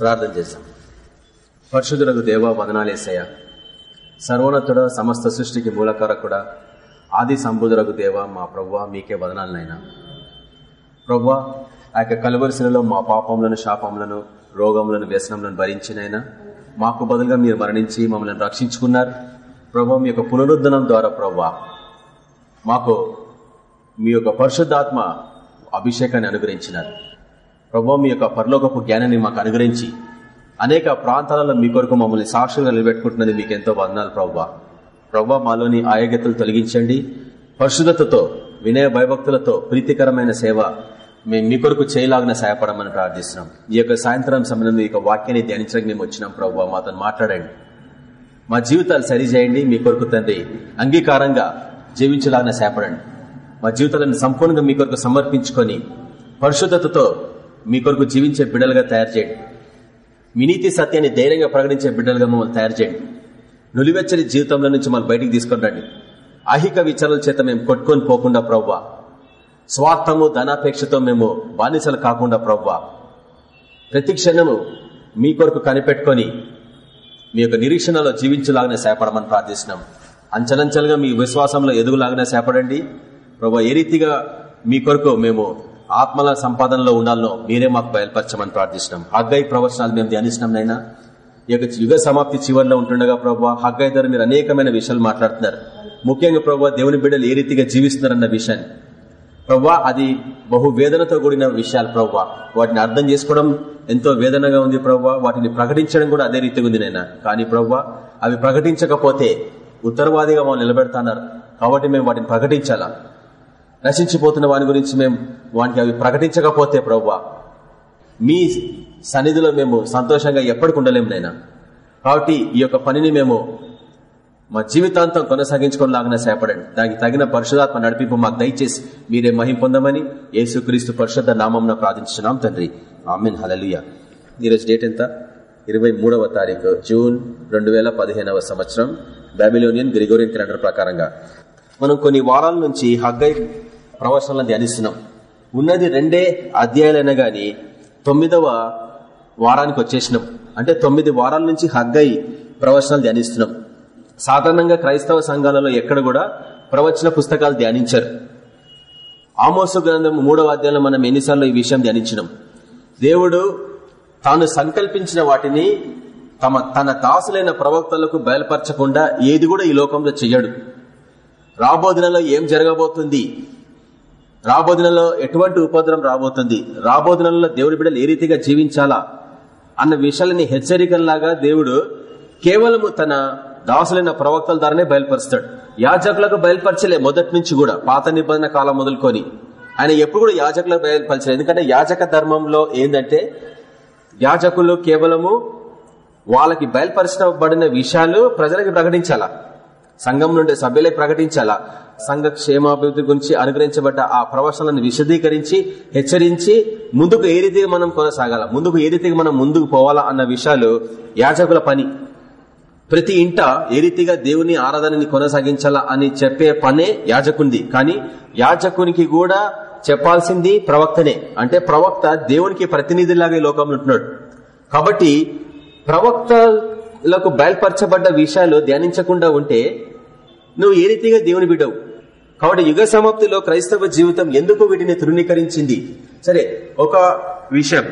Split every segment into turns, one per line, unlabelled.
ప్రార్థన చేశాం. పరిశుద్ధులకు దేవ వదనాలేసయ్య సర్వోన్నతుడ సమస్త సృష్టికి మూలకారకుడ ఆది సంబుధులకు దేవ మా ప్రవ్వ మీకే వదనాలనైనా ప్రవ్వ ఆ యొక్క కలువరిశిలలో మా పాపములను శాపములను రోగములను వ్యసనములను భరించినైనా మాకు బదులుగా మీరు మరణించి మమ్మల్ని రక్షించుకున్నారు. ప్రభావ మీ యొక్క పునరుద్ధనం ద్వారా ప్రవ్వా మాకు మీ యొక్క పరిశుద్ధాత్మ అభిషేకాన్ని అనుగ్రహించినారు. ప్రభావ మీ యొక్క పరలోకపు జ్ఞానాన్ని మాకు అనుగ్రహించి అనేక ప్రాంతాలలో మీ కొరకు మమ్మల్ని సాక్షులుగా నిలబెట్టుకుంటున్నది మీకు ఎంతో వందనాలు ప్రవ్వా ప్రవ్వా మాలోని ఆయోగ్యతలు తొలగించండి. పరిశుద్ధతతో వినయ భయభక్తులతో ప్రీతికరమైన సేవ మేము మీ కొరకు చేయలాగిన సహాయపడమని ప్రార్థిస్తున్నాం. ఈ యొక్క సాయంత్రం సమయంలో ఈ యొక్క వాక్యాన్ని ధ్యానించడానికి మేము వచ్చినాం మా మాతో మాట్లాడండి. మా జీవితాలు సరిచేయండి మీ కొరకు తండ్రి అంగీకారంగా జీవించలాగిన సహాయపడండి. మా జీవితాలను సంపూర్ణంగా మీ కొరకు సమర్పించుకొని పరిశుద్ధతతో మీ కొరకు జీవించే బిడ్డలుగా తయారు చేయండి. మీ నీతి సత్యాన్ని ధైర్యంగా ప్రకటించే బిడ్డలుగా మమ్మల్ని తయారు చేయండి. నులివెచ్చని జీవితంలో నుంచి మమ్మల్ని బయటికి తీసుకొని రండి అహిక విచారాల చేత మేము కొట్టుకొని పోకుండా ప్రవ్వా. స్వార్థము ధనాపేక్షతో మేము బానిసలు కాకుండా ప్రవ్వా. ప్రతి క్షణము మీ కొరకు కనిపెట్టుకొని మీ యొక్క నిరీక్షణలో జీవించలాగానే సేపడమని ప్రార్థిస్తున్నాం. అంచలంచలుగా మీ విశ్వాసంలో ఎదుగులాగానే సేపడండి. ప్రభా ఏ రీతిగా మీ కొరకు మేము ఆత్మల సంపాదనలో ఉండాలనో మీరే మాకు బయలుపరచమని ప్రార్థిస్తున్నాం. హగ్గై ప్రవచనాలు మేము ధ్యానిస్తున్నాం నైనా ఈ యొక్క యుగ సమాప్తి చివరిలో ఉంటుండగా ప్రభావ హగ్గై ద్వారా మీరు అనేకమైన విషయాలు మాట్లాడుతున్నారు. ముఖ్యంగా ప్రభావ దేవుని బిడ్డలు ఏ రీతిగా జీవిస్తున్నారన్న విషయాన్ని. ప్రవ్వా అది బహు వేదనతో కూడిన విషయాలు ప్రవ్వా వాటిని అర్థం చేసుకోవడం ఎంతో వేదనగా ఉంది ప్రవ్వా వాటిని ప్రకటించడం కూడా అదే రీతిగా ఉంది నైనా కానీ ప్రవ్వా అవి ప్రకటించకపోతే ఉత్తరవాదిగా వాళ్ళు నిలబెడతాన్నారు. కాబట్టి మేము వాటిని ప్రకటించాలా? నశించిపోతున్న వాని గురించి మేము వానికి అవి ప్రకటించకపోతే ప్రవ్వా మీ సన్నిధిలో మేము సంతోషంగా ఎప్పటికి ఉండలేము నైనా కాబట్టి ఈ యొక్క పనిని మేము మా జీవితాంతం కొనసాగించుకోలాగిన సేపడండి. దానికి తగిన పరిశుధాత్మ నడిపింపు మాకు దయచేసి మీరే మహిం పొందమని యేసుక్రీస్తు పరిశుద్ధ నామం ప్రార్థించున్నాం తండ్రి. ఆమెన్. హలలుయ ఈరోజు డేట్ ఎంత? ఇరవై మూడవ తారీఖు జూన్ రెండు వేల పదిహేనవ సంవత్సరం బాబిలోనియన్ గ్రిగోరియన్ క్యాలెండర్ ప్రకారంగా. మనం కొన్ని వారాల నుంచి హగ్గై ప్రవచనాలను ధ్యానిస్తున్నాం ఉన్నది రెండే అధ్యాయాలైనా గాని తొమ్మిదవ వారానికి వచ్చేసినాం. అంటే తొమ్మిది వారాల నుంచి హగ్గై ప్రవచనాలు ధ్యానిస్తున్నాం. సాధారణంగా క్రైస్తవ సంఘాలలో ఎక్కడ కూడా ప్రవచన పుస్తకాలు ధ్యానించారు. ఆమోసు గ్రంథం మూడవ అధ్యాయంలో మనం ఎన్నిసార్లు ఈ విషయం ధ్యానించినాం. దేవుడు తాను సంకల్పించిన వాటిని తమ తన దాసులైన ప్రవక్తలకు బయలుపరచకుండా ఏది కూడా ఈ లోకంలో చెయ్యడు. రాబోదినలో ఏం జరగబోతుంది? రాబోదినలో ఎటువంటి ఉపద్రం రాబోతుంది? రాబోదినలో దేవుడి బిడ్డలు ఏ రీతిగా జీవించాలా? అన్న విషయాలని హెచ్చరికల్లాగా దేవుడు కేవలము తన దాసులైన ప్రవక్తల ద్వారానే బయలుపరుస్తాడు. యాజకులకు బయలుపరచలే మొదటి నుంచి కూడా పాత నిబంధన కాలం మొదలుకొని. ఆయన ఎప్పుడు కూడా యాజకులకు బయలుపరచలేదు. ఎందుకంటే యాజక ధర్మంలో ఏంటంటే యాజకులు కేవలము వాళ్ళకి బయలుపరచబడిన విషయాలు ప్రజలకి ప్రకటించాలా? సంఘం నుండి సభ్యులే ప్రకటించాలా. సంఘ క్షేమాభివృద్ధి గురించి అనుగ్రహించబడ్డ ఆ ప్రవచనాలను విశదీకరించి హెచ్చరించి ముందుకు ఏ రీతిగా మనం కొనసాగాల ముందుకు ఏ రీతిగా మనం ముందుకు పోవాలా అన్న విషయాలు యాజకుల పని. ప్రతి ఇంట ఏ రీతిగా దేవుని ఆరాధనని కొనసాగించాలా అని చెప్పే పనే యాజకుంది కానీ యాజకునికి కూడా చెప్పాల్సింది ప్రవక్తనే. అంటే ప్రవక్త దేవునికి ప్రతినిధిలాగే ఈ లోకంలో ఉంటున్నాడు. కాబట్టి ప్రవక్తలకు బయలుపరచబడ్డ విషయాలు ధ్యానించకుండా ఉంటే నువ్వు ఏ రీతిగా దేవుని బిడ్డవు? కాబట్టి యుగ సమాప్తిలో క్రైస్తవ జీవితం ఎందుకు వీటిని తృణీకరించింది? సరే ఒక విషయం.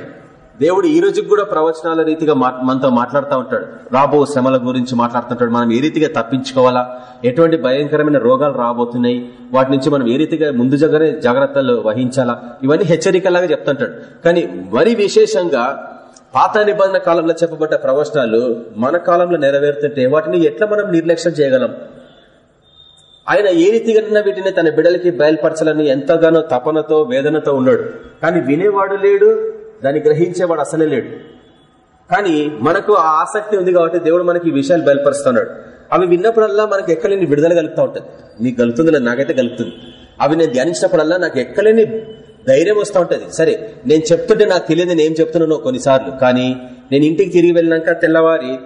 దేవుడు ఈ రోజుకి కూడా ప్రవచనాల రీతిగా మనతో మాట్లాడుతూ ఉంటాడు. రాబో శ్రమల గురించి మాట్లాడుతుంటాడు. మనం ఏ రీతిగా తప్పించుకోవాలా? ఎటువంటి భయంకరమైన రోగాలు రాబోతున్నాయి? వాటి నుంచి మనం ఏ రీతిగా ముందు జగనే జాగ్రత్తలు వహించాలా? ఇవన్నీ హెచ్చరికలాగా చెప్తుంటాడు. కానీ మరి విశేషంగా పాత నిబంధన కాలంలో చెప్పబడ్డ ప్రవచనాలు మన కాలంలో నెరవేరుతుంటే వాటిని ఎట్లా మనం నిర్లక్ష్యం చేయగలం? ఆయన ఏ రీతిగా వీటిని తన బిడలకి బయలుపరచాలని ఎంతగానో తపనతో వేదనతో ఉన్నాడు. కానీ వినేవాడు లేడు దాన్ని గ్రహించేవాడు అసలే లేడు. కానీ మనకు ఆ ఆసక్తి ఉంది కాబట్టి దేవుడు మనకి ఈ విషయాలు బయలుపరుస్తున్నాడు. అవి విన్నప్పుడల్లా మనకు ఎక్కలేని విడుదల కలుగుతూ ఉంటుంది. నీకు కలుగుతుంది నాకైతే కలుగుతుంది. అవి నేను ధ్యానించినప్పుడల్లా నాకు ఎక్కలేని ధైర్యం వస్తూ ఉంటది. సరే నేను చెప్తుంటే నాకు తెలియదు నేను ఏం చెప్తున్నానో కొన్నిసార్లు. కానీ నేను ఇంటికి తిరిగి వెళ్ళినాక తెల్లవారి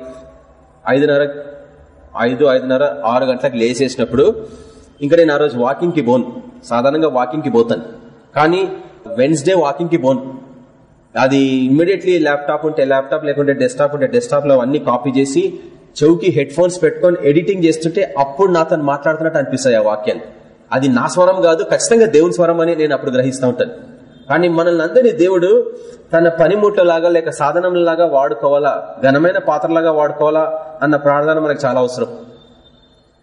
ఐదున్నర ఐదు ఐదున్నర ఆరు గంటలకు లేచేసినప్పుడు ఇంకా నేను ఆ రోజు వాకింగ్కి బోన్. సాధారణంగా వాకింగ్కి పోతాను. కానీ వెన్స్డే వాకింగ్కి బోన్. అది ఇమ్మీడియట్లీ ల్యాప్టాప్ ఉంటే ల్యాప్టాప్ లేకుంటే డెస్క్టాప్ ఉంటే డెస్క్టాప్లో అన్ని కాపీ చేసి చెవుకి హెడ్ ఫోన్స్ పెట్టుకొని ఎడిటింగ్ చేస్తుంటే అప్పుడు నాతో మాట్లాడుతున్నట్టు అనిపిస్తాయి ఆ వాక్యాలు. అది నా స్వరం కాదు ఖచ్చితంగా దేవుని స్వరం అని నేను అప్పుడు గ్రహిస్తూ ఉంటాను. కానీ మనల్ని అందరినీ దేవుడు తన పనిముట్లలాగా లేక సాధనంలాగా వాడుకోవాలా? ఘనమైన పాత్రలాగా వాడుకోవాలా? అన్న ప్రార్థన మనకు చాలా అవసరం.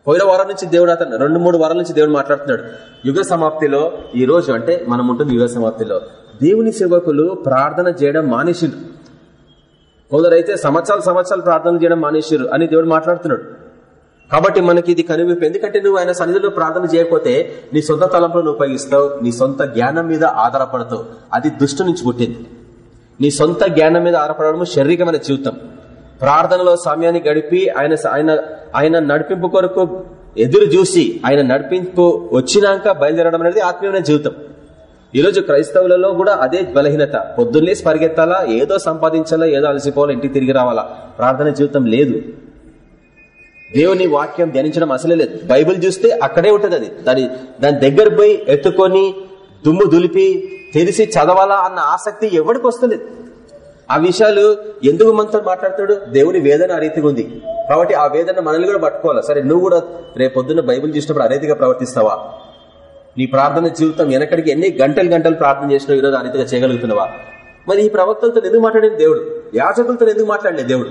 పోయిన వారం నుంచి దేవుడు అతను రెండు మూడు వారాల నుంచి దేవుడు మాట్లాడుతున్నాడు. యుగ సమాప్తిలో ఈ రోజు అంటే మనం ఉంటుంది యుగ సమాప్తిలో. దేవుని సేవకులు ప్రార్థన చేయడం మానేసిరు కొందరైతే సంవత్సరాలు సంవత్సరాలు ప్రార్థన చేయడం మానేసిరు అని దేవుడు మాట్లాడుతున్నాడు. కాబట్టి మనకి ఇది కనువిప్పు ఎందుకంటే నువ్వు ఆయన సన్నిధిలో ప్రార్థన చేయకపోతే నీ సొంత తలంపులను ఉపయోగిస్తావు నీ సొంత జ్ఞానం మీద ఆధారపడతావు. అది దుష్టు నుంచి పుట్టింది. నీ సొంత జ్ఞానం మీద ఆధారపడడం శారీరకమైన జీవితం. ప్రార్థనలో సమయాన్ని గడిపి ఆయన ఆయన ఆయన నడిపింపు కొరకు ఎదురు చూసి ఆయన నడిపింపు వచ్చినాక బయలుదేరడం అనేది ఆత్మీయమైన జీవితం. ఈ రోజు క్రైస్తవులలో కూడా అదే బలహీనత. పొద్దున్నేసి పరిగెత్తాలా ఏదో సంపాదించాలా ఏదో అలసిపోవాలా ఇంటికి తిరిగి రావాలా. ప్రార్థన జీవితం లేదు. దేవుని వాక్యం ధ్యానించడం అసలే లేదు. బైబిల్ చూస్తే అక్కడే ఉంటది అది. దాని దాని దగ్గర పోయి ఎత్తుకొని దుమ్ము దులిపి తెలిసి చదవాలా అన్న ఆసక్తి ఎవరికి వస్తలేదు. ఆ విషయాలు ఎందుకు మనతో మాట్లాడతాడు దేవుని వేదన ఆ రీతిగా ఉంది. కాబట్టి ఆ వేదన మనల్ని కూడా పట్టుకోవాలా? సరే నువ్వు కూడా రేపు పొద్దున్న బైబిల్ చూసినప్పుడు ఆ రీతిగా ప్రవర్తిస్తావా? నీ ప్రార్థన జీవితం వెనకడికి ఎన్ని గంటలు గంటలు ప్రార్థన చేసినావు ఈరోజు ఆ రీతిగా చేయగలుగుతున్నావా? మరి ఈ ప్రవక్తలతో ఎందుకు మాట్లాడిన దేవుడు? యాచకులతో ఎందుకు మాట్లాడలేదు దేవుడు?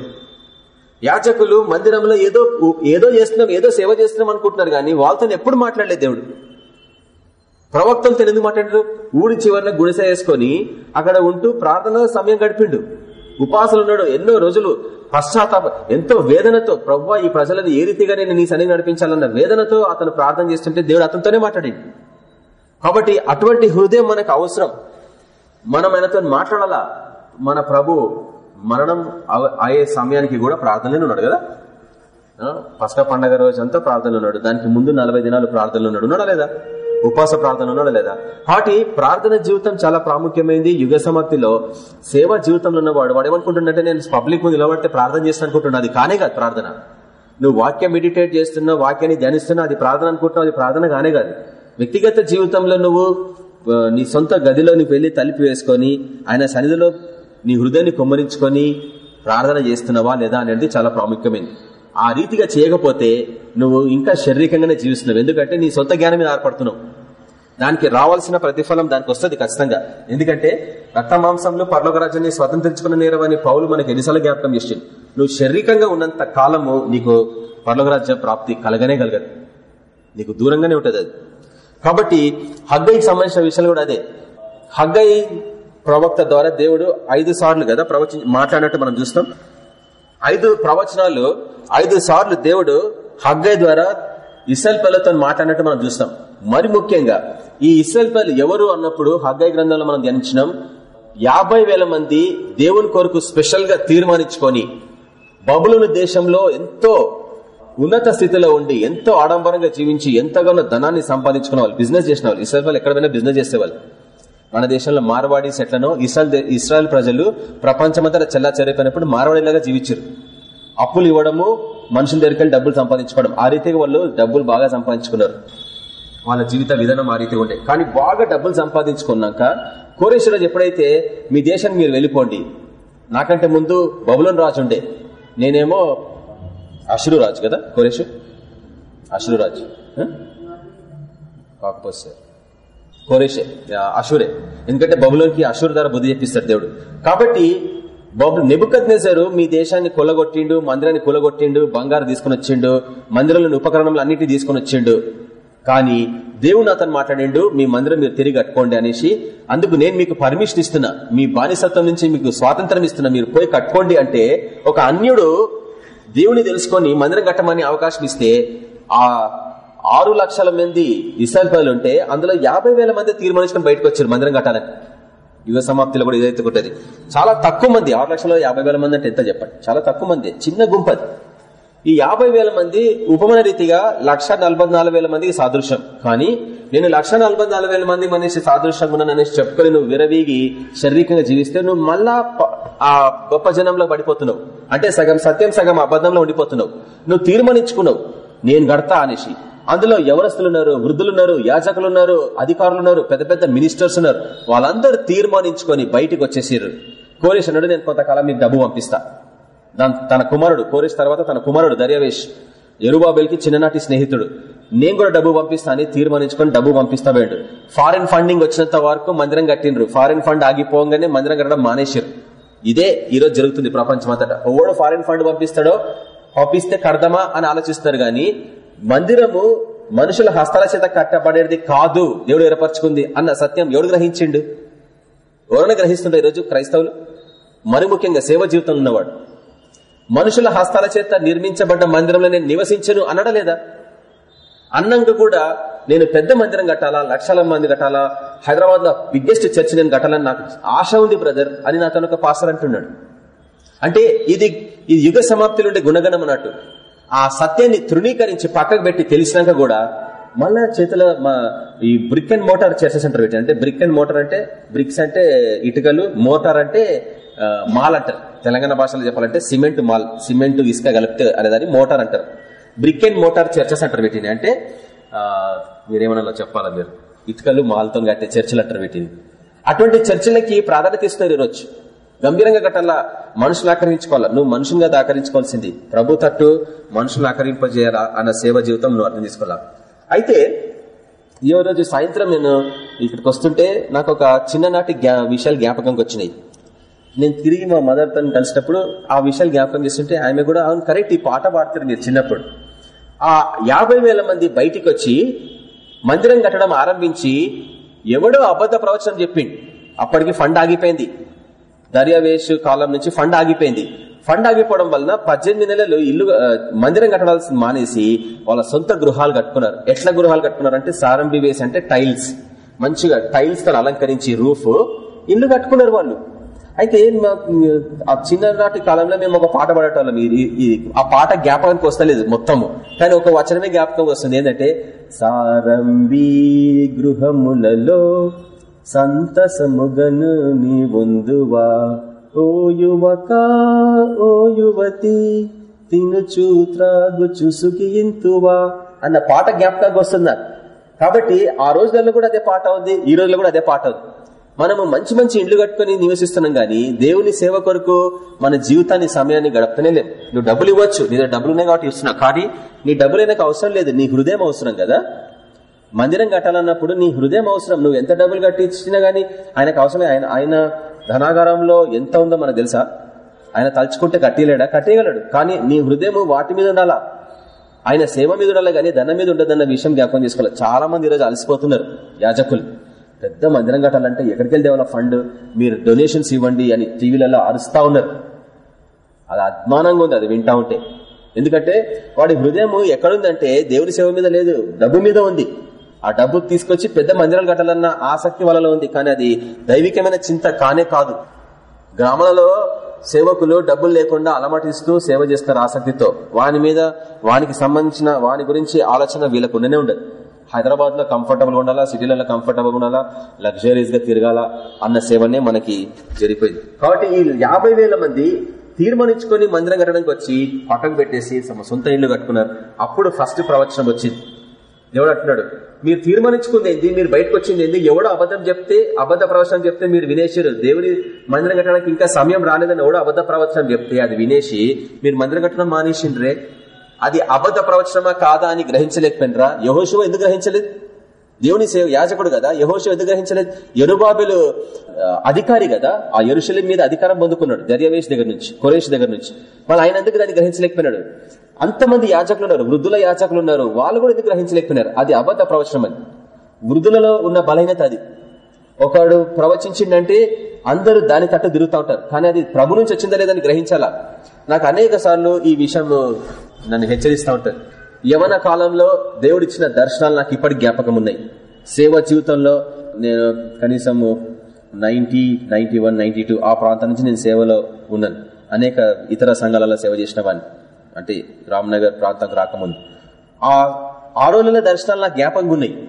యాచకులు మందిరంలో ఏదో ఏదో చేస్తున్నాం ఏదో సేవ చేస్తున్నాం అనుకుంటున్నారు కానీ వాళ్ళతో ఎప్పుడు మాట్లాడలేదు దేవుడు. ప్రవక్తలతో ఎందుకు మాట్లాడారు? ఊరి చివరిన గుడిసె వేసుకొని అక్కడ ఉంటూ ప్రార్థన సమయం గడిపిండు. ఉపాసలు ఉన్నాడు. ఎన్నో రోజులు పశ్చాత్తాప ఎంతో వేదనతో ప్రవ్వా ఈ ప్రజలను ఏ రీతిగా నేను నీ సన్ని నడిపించాలన్న వేదనతో అతను ప్రార్థన చేస్తుంటే దేవుడు అతనితోనే మాట్లాడి కాబట్టి అటువంటి హృదయం మనకు అవసరం. మనం ఆయనతో మాట్లాడాలా? మన ప్రభు మరణం అయ్యే సమయానికి కూడా ప్రార్థనలు ఉన్నాడు కదా? పసక పండగ రోజు అంతా ప్రార్థనలు ఉన్నాడు. దానికి ముందు నలభై దినాలు ప్రార్థనలు ఉన్నాడు. ఉన్నాడా లేదా? ఉపాస ప్రార్థన ఉన్నాడా లేదా? కాబట్టి ప్రార్థన జీవితం చాలా ప్రాముఖ్యమైనది యుగ సమాప్తిలో సేవా జీవితంలో ఉన్నవాడు వాడు ఏమనుకుంటుండే నేను పబ్లిక్ ముందు నిలబడితే ప్రార్థన చేస్తాను అనుకుంటున్నా. అది కానే కాదు ప్రార్థన. నువ్వు వాక్యం మెడిటేట్ చేస్తున్నావు వాక్యాన్ని ధ్యానిస్తున్నా అది ప్రార్థన అనుకుంటున్నావు అది ప్రార్థన కానే కాదు. వ్యక్తిగత జీవితంలో నువ్వు నీ సొంత గదిలో నీకు వెళ్ళి తలిపి వేసుకొని ఆయన సన్నిధిలో నీ హృదయాన్ని కొమ్మరించుకొని ప్రార్థన చేస్తున్నావా లేదా అనేది చాలా ప్రాముఖ్యమైనది ఆ రీతిగా చేయకపోతే నువ్వు ఇంకా శారీరకంగానే జీవిస్తున్నావు. ఎందుకంటే నీ సొంత జ్ఞానం మీద ఆర్పడుతున్నావు దానికి రావాల్సిన ప్రతిఫలం దానికి వస్తుంది ఖచ్చితంగా. ఎందుకంటే రక్త మాంసంలో పర్లోక రాజ్యాన్ని స్వతంత్రించుకున్న నేరవని పౌలు మనకి ఎన్నిసార్లు జ్ఞాపకం చేసింది నువ్వు శారీరకంగా ఉన్నంత కాలము నీకు పర్లోకరాజ్య ప్రాప్తి కలగనే కలగదు. నీకు దూరంగానే ఉంటుంది అది. కాబట్టి హగ్గైకి సంబంధించిన విషయాలు కూడా అదే. హగ్గై ప్రవక్త ద్వారా దేవుడు ఐదు సార్లు కదా ప్రవచ మాట్లాడినట్టు మనం చూస్తాం. ఐదు ప్రవచనాలు ఐదు సార్లు దేవుడు హగ్గై ద్వారా ఇసల్పలతో మాట్లాడినట్టు మనం చూస్తాం. మరి ముఖ్యంగా ఈ ఇసల్పల్ ఎవరు అన్నప్పుడు హగ్గై గ్రంథంలో మనం ధ్యానించినాం. యాభై వేల మంది దేవుని కొరకు స్పెషల్గా తీర్మానించుకొని బబులుని దేశంలో ఎంతో ఉన్నత స్థితిలో ఉండి ఎంతో ఆడంబరంగా జీవించి ఎంతగానో ధనాన్ని సంపాదించుకున్న వాళ్ళు బిజినెస్ చేసిన వాళ్ళు ఇసల్ వాళ్ళు ఎక్కడ బిజినెస్ చేసేవాళ్ళు. మన దేశంలో మార్వాడీస్ ఎట్లనో ఇస్రాయల్ ఇస్రాయల్ ప్రజలు ప్రపంచమంతా చల్లా చెరిపోయినప్పుడు మార్వాడీలాగా జీవించారు అప్పులు ఇవ్వడము మనుషుల దగ్గరికి డబ్బులు సంపాదించుకోవడం. ఆ రీతిగా వాళ్ళు డబ్బులు బాగా సంపాదించుకున్నారు. వాళ్ళ జీవిత విధానం ఆ రీతిగా ఉండే. కానీ బాగా డబ్బులు సంపాదించుకున్నాక కోరేశ్వరాజు ఎప్పుడైతే మీ దేశానికి మీరు వెళ్ళిపోండి. నాకంటే ముందు బబులోన్ రాజు ఉండే. నేనేమో అశ్రు రాజు కదా కోరేషు అశ్రు రాజు. కాకపోతే కోరేషే అశురే ఎందుకంటే బబులోకి అశురు ద్వారా బుద్ధి చెప్పిస్తాడు దేవుడు. కాబట్టి బాబు నిబుకత్ మీ దేశాన్ని కొలగొట్టిండు మందిరాన్ని కొలగొట్టిండు బంగారు తీసుకుని వచ్చిండు మందిరంలోని ఉపకరణంలో అన్నిటి తీసుకుని వచ్చిండు. కానీ దేవుడు అతను మాట్లాడిండు మీ మందిరం మీరు తిరిగి కట్టుకోండి అనేసి. అందుకు నేను మీకు పర్మిషన్ ఇస్తున్నా. మీ బానిసత్వం నుంచి మీకు స్వాతంత్రం ఇస్తున్నా. మీరు పోయి కట్టుకోండి అంటే ఒక అన్యుడు దేవుని తెలుసుకొని మందిరం కట్టమని అవకాశం ఇస్తే ఆ ఆరు లక్షల మంది ఇస్రాయల్ ఉంటే అందులో యాభై వేల మంది తీర్మానించుకుని బయటకు వచ్చారు మందిరం కట్టాలని. యుగ సమాప్తిలో కూడా ఇదైతే కొట్టేది. చాలా తక్కువ మంది ఆరు లక్షల యాభై వేల మంది అంటే ఎంత చెప్పండి? చాలా తక్కువ మంది చిన్న గుంపది ఈ యాభై వేల మంది ఉపమన రీతిగా లక్ష వేల మందికి సాదృశ్యం. కానీ నేను లక్ష వేల మంది మనిషి సాదృశ్యంగా ఉన్నాననేసి చెప్పుకొని నువ్వు విరవీగి శారీరకంగా జీవిస్తే నువ్వు మళ్ళా ఆ గొప్ప జనంలో పడిపోతున్నావు. అంటే సగం సత్యం సగం అబద్ధంలో ఉండిపోతున్నావు. నువ్వు తీర్మానించుకున్నావు. నేను గడతా అనేసి. అందులో ఎవరస్తులు ఉన్నారు వృద్ధులు ఉన్నారు యాజకులు ఉన్నారు అధికారులు ఉన్నారు పెద్ద పెద్ద మినిస్టర్స్ ఉన్నారు. వాళ్ళందరూ తీర్మానించుకొని బయటికి వచ్చేసారు కోరేష్ అన్నాడు నేను కొంతకాలం మీకు డబ్బు పంపిస్తా. దాని తన కుమారుడు కోరేష్ తర్వాత తన కుమారుడు దర్యావేష్ ఎరుబాబేల్కి చిన్ననాటి స్నేహితుడు. నేను కూడా డబ్బు పంపిస్తా అని తీర్మానించుకొని డబ్బు పంపిస్తా వేడు ఫారెన్ ఫండింగ్ వచ్చినంత వరకు మందిరం కట్టిండ్రు. ఫారెన్ ఫండ్ ఆగిపోగానే మందిరం కట్టడం మానేశారు ఇదే ఈరోజు జరుగుతుంది ప్రపంచం అంతటా ఎవడు ఫారెన్ ఫండ్ పంపిస్తాడో పంపిస్తే కడదామా అని ఆలోచిస్తారు గాని మందిరము మనుషుల హస్తాల చేత కట్టబడేది కాదు. దేవుడు ఏర్పరచుకుంది అన్న సత్యం ఎవడు గ్రహించిండు? ఎవరైనా గ్రహిస్తుండే ఈరోజు క్రైస్తవులు? మరి ముఖ్యంగా సేవ జీవితం ఉన్నవాడు. మనుషుల హస్తాల చేత నిర్మించబడ్డ మందిరంలో నేను నివసించను అనడం లేదా? అన్నంగా కూడా నేను పెద్ద మందిరం కట్టాలా? లక్షల మంది కట్టాలా? హైదరాబాద్లో బిగ్గెస్ట్ చర్చ్ నేను కట్టాలని నాకు ఆశ ఉంది బ్రదర్ అని నా తనొక పాసర్ అంటున్నాడు. అంటే ఇది ఇది యుగ సమాప్తిలో ఉండే గుణగణం అన్నట్టు. ఆ సత్యాన్ని తృణీకరించి పక్కకు పెట్టి తెలిసినాక కూడా మళ్ళా చేతిలో మా ఈ brick and mortar church centre అంటే బ్రిక్ అండ్ మోటార్ అంటే బ్రిక్స్ అంటే ఇటుకలు మోటార్ అంటే మాల్ అంటారు. తెలంగాణ భాషలో చెప్పాలంటే సిమెంట్ మాల్ సిమెంట్ ఇసుక కలిపితే అనేదాన్ని మోటార్ అంటారు. Brick and mortar church centre పెట్టింది. అంటే మీరేమన్నా చెప్పాలా మీరు? ఇటుకలు మాల్తో కట్టే చర్చలు అంటారు పెట్టింది. అటువంటి చర్చలకి ప్రాధాన్యత ఇస్తారు ఈరోజు. గంభీరంగా కట్టాలా? మనుషులు ఆకరించుకోవాలా నువ్వు మనుషులుగా ఆకరించుకోవాల్సింది ప్రభు తట్టు మనుషులు ఆకరింపజేయాలా అన్న సేవ జీవితం నువ్వు అర్థం చేసుకోవాలా? అయితే ఈ రోజు సాయంత్రం నేను ఇక్కడికి వస్తుంటే నాకు ఒక చిన్ననాటి జ్ఞా- విషయాలు జ్ఞాపకంకి వచ్చినాయి. నేను తిరిగి మా మదర్ తను కలిసినప్పుడు ఆ విషయాలు జ్ఞాపకం చేస్తుంటే ఆమె కూడా అవును కరెక్ట్ ఈ పాట పాడుతారు మీరు చిన్నప్పుడు. ఆ యాభై వేల మంది బయటికి వచ్చి మందిరం కట్టడం ఆరంభించి ఎవడో అబద్ధ ప్రవచనం చెప్పిండు. అప్పటికి ఫండ్ ఆగిపోయింది. దర్యావేష్ కాలం నుంచి ఫండ్ ఆగిపోయింది. ఫండ్ ఆగిపోవడం వలన పద్దెనిమిది నెలలు ఇల్లు మందిరం కట్టడాల్సి మానేసి వాళ్ళ సొంత గృహాలు కట్టుకున్నారు. ఎట్లా గృహాలు కట్టుకున్నారు అంటే సారంభి వేసి అంటే టైల్స్. మంచిగా టైల్స్తో అలంకరించి రూఫ్. ఇల్లు కట్టుకున్నారు వాళ్ళు. అయితే ఆ చిన్ననాటి కాలంలో మేము ఒక పాట పాడేటోళ్ళం. ఆ పాట జ్ఞాపకానికి వస్తలేదు మొత్తము. కానీ ఒక వచనమే జ్ఞాపకం వస్తుంది. ఏంటంటే సారంభీ గృహములలో సంతసముగను నీ వందువా ఓ యువక ఓ యువతి తినుచు త్రాగుచు సుఖింతువా అన్న పాట జ్ఞాపకానికి వస్తున్నారు కాబట్టి ఆ రోజులలో కూడా అదే పాట ఉంది ఈ రోజుల్లో కూడా అదే పాట ఉంది. మనము మంచి మంచి ఇండ్లు కట్టుకుని నివసిస్తున్నాం గానీ దేవుని సేవ కొరకు మన జీవితాన్ని సమయాన్ని గడపతనే లేదు. నువ్వు డబ్బులు ఇవ్వచ్చు నీ దగ్గర డబ్బులు ఉన్నాయి కాబట్టి ఇస్తున్నావు. కానీ నీ డబ్బులు నాకు అవసరం లేదు నీ హృదయం అవసరం కదా? మందిరం కట్టాలన్నప్పుడు నీ హృదయం అవసరం. నువ్వు ఎంత డబ్బులు కట్టించినా గానీ ఆయనకు అవసరమే. ఆయన ఆయన ధనాగారంలో ఎంత ఉందో మనకు తెలుసా? ఆయన తలుచుకుంటే కట్టేయలేడా? కట్టేయగలడు. కానీ నీ హృదయం వాటి మీద ఉండాలా? ఆయన సేవ మీద ఉండాలి కానీ ధనం మీద ఉండదన్న విషయం జ్ఞాపకం చేసుకోవాలి. చాలా మంది ఈరోజు అలసిపోతున్నారు యాజకులు. పెద్ద మందిరం కట్టాలంటే ఎక్కడికి వెళ్తే వాళ్ళ ఫండ్ మీరు డొనేషన్స్ ఇవ్వండి అని టీవీలలో అరుస్తా ఉన్నారు. అది అద్మానంగా ఉంది అది వింటా ఉంటే. ఎందుకంటే వాడి హృదయం ఎక్కడుందంటే దేవుని సేవ మీద లేదు డబ్బు మీద ఉంది. ఆ డబ్బు తీసుకొచ్చి పెద్ద మందిరాలు కట్టాలన్న ఆసక్తి వాళ్ళలో ఉంది. కానీ అది దైవికమైన చింత కానే కాదు. గ్రామాలలో సేవకులు డబ్బులు లేకుండా అలమటిస్తూ సేవ చేస్తారు ఆసక్తితో వాని మీద వానికి సంబంధించిన వాని గురించి ఆలోచన వీళ్ళకు ఉండనే ఉండదు. హైదరాబాద్లో కంఫర్టబుల్ ఉండాలా? సిటీలలో కంఫర్టబుల్ ఉండాలా? లగ్జరీస్గా తిరగాల అన్న సేవనే మనకి జరిగిపోయింది కాబట్టి ఈ యాభై వేల మంది తీర్మానించుకొని మందిరం కట్టడానికి వచ్చి పక్కకు పెట్టేసి తమ సొంత ఇల్లు కట్టుకున్నారు. అప్పుడు ఫస్ట్ ప్రవచనం వచ్చింది. దేవుడు అంటున్నాడు? మీరు తీర్మానించుకుంది ఏంది? మీరు బయటకు వచ్చింది ఏంది? ఎవడో అబద్ధం చెప్తే అబద్ధ ప్రవచనం చెప్తే మీరు వినేశారు. దేవుని మందిరం కట్టడానికి ఇంకా సమయం రాలేదని ఎవడో అబద్ధ ప్రవచనం చెప్తే అది వినేసి మీరు మందిరం కట్టడం మానేసిండ్రే. అది అబద్ధ ప్రవచనమా కాదా అని గ్రహించలేకపోయినరా యహోశివ ఎందుకు గ్రహించలేదు? దేవుని సేవ యాజకుడు కదా. యహోశివ ఎందుకు గ్రహించలేదు? ఎరుబాబులు అధికారి కదా. ఆ ఎరుశలేం మీద అధికారం పొందుకున్నాడు. దర్యావేష్ దగ్గర నుంచి కొరేష్ దగ్గర నుంచి. వాళ్ళు ఆయన ఎందుకు దాన్ని గ్రహించలేకపోయినాడు? అంతమంది యాజకులు ఉన్నారు వృద్ధుల యాజకులు ఉన్నారు వాళ్ళు కూడా ఎందుకు గ్రహించలేకపోయినారు? అది అబద్ధ ప్రవచనం అని వృద్ధులలో ఉన్న బలహీనత అది. ఒకడు ప్రవచించిండంటే అందరూ దాని తట్టు తిరుగుతూ ఉంటారు. కానీ అది ప్రభు నుంచి వచ్చిందా లేదని గ్రహించాలా? నాకు అనేక సార్లు ఈ విషయం నన్ను హెచ్చరిస్తూ ఉంటారు. యవన కాలంలో దేవుడిచ్చిన దర్శనాలు నాకు ఇప్పటి జ్ఞాపకం ఉన్నాయి. సేవ జీవితంలో నేను కనీసం ninety ninety one ninety two ఆ ప్రాంతం నుంచి నేను సేవలో ఉన్నాను. అనేక ఇతర సంఘాలలో సేవ చేసిన వాడిని. అంటే రామ్నగర్ ప్రాంతం రాకముందు. ఆ ఆ రోజుల దర్శనాలు నాకు జ్ఞాపకంగా ఉన్నాయి.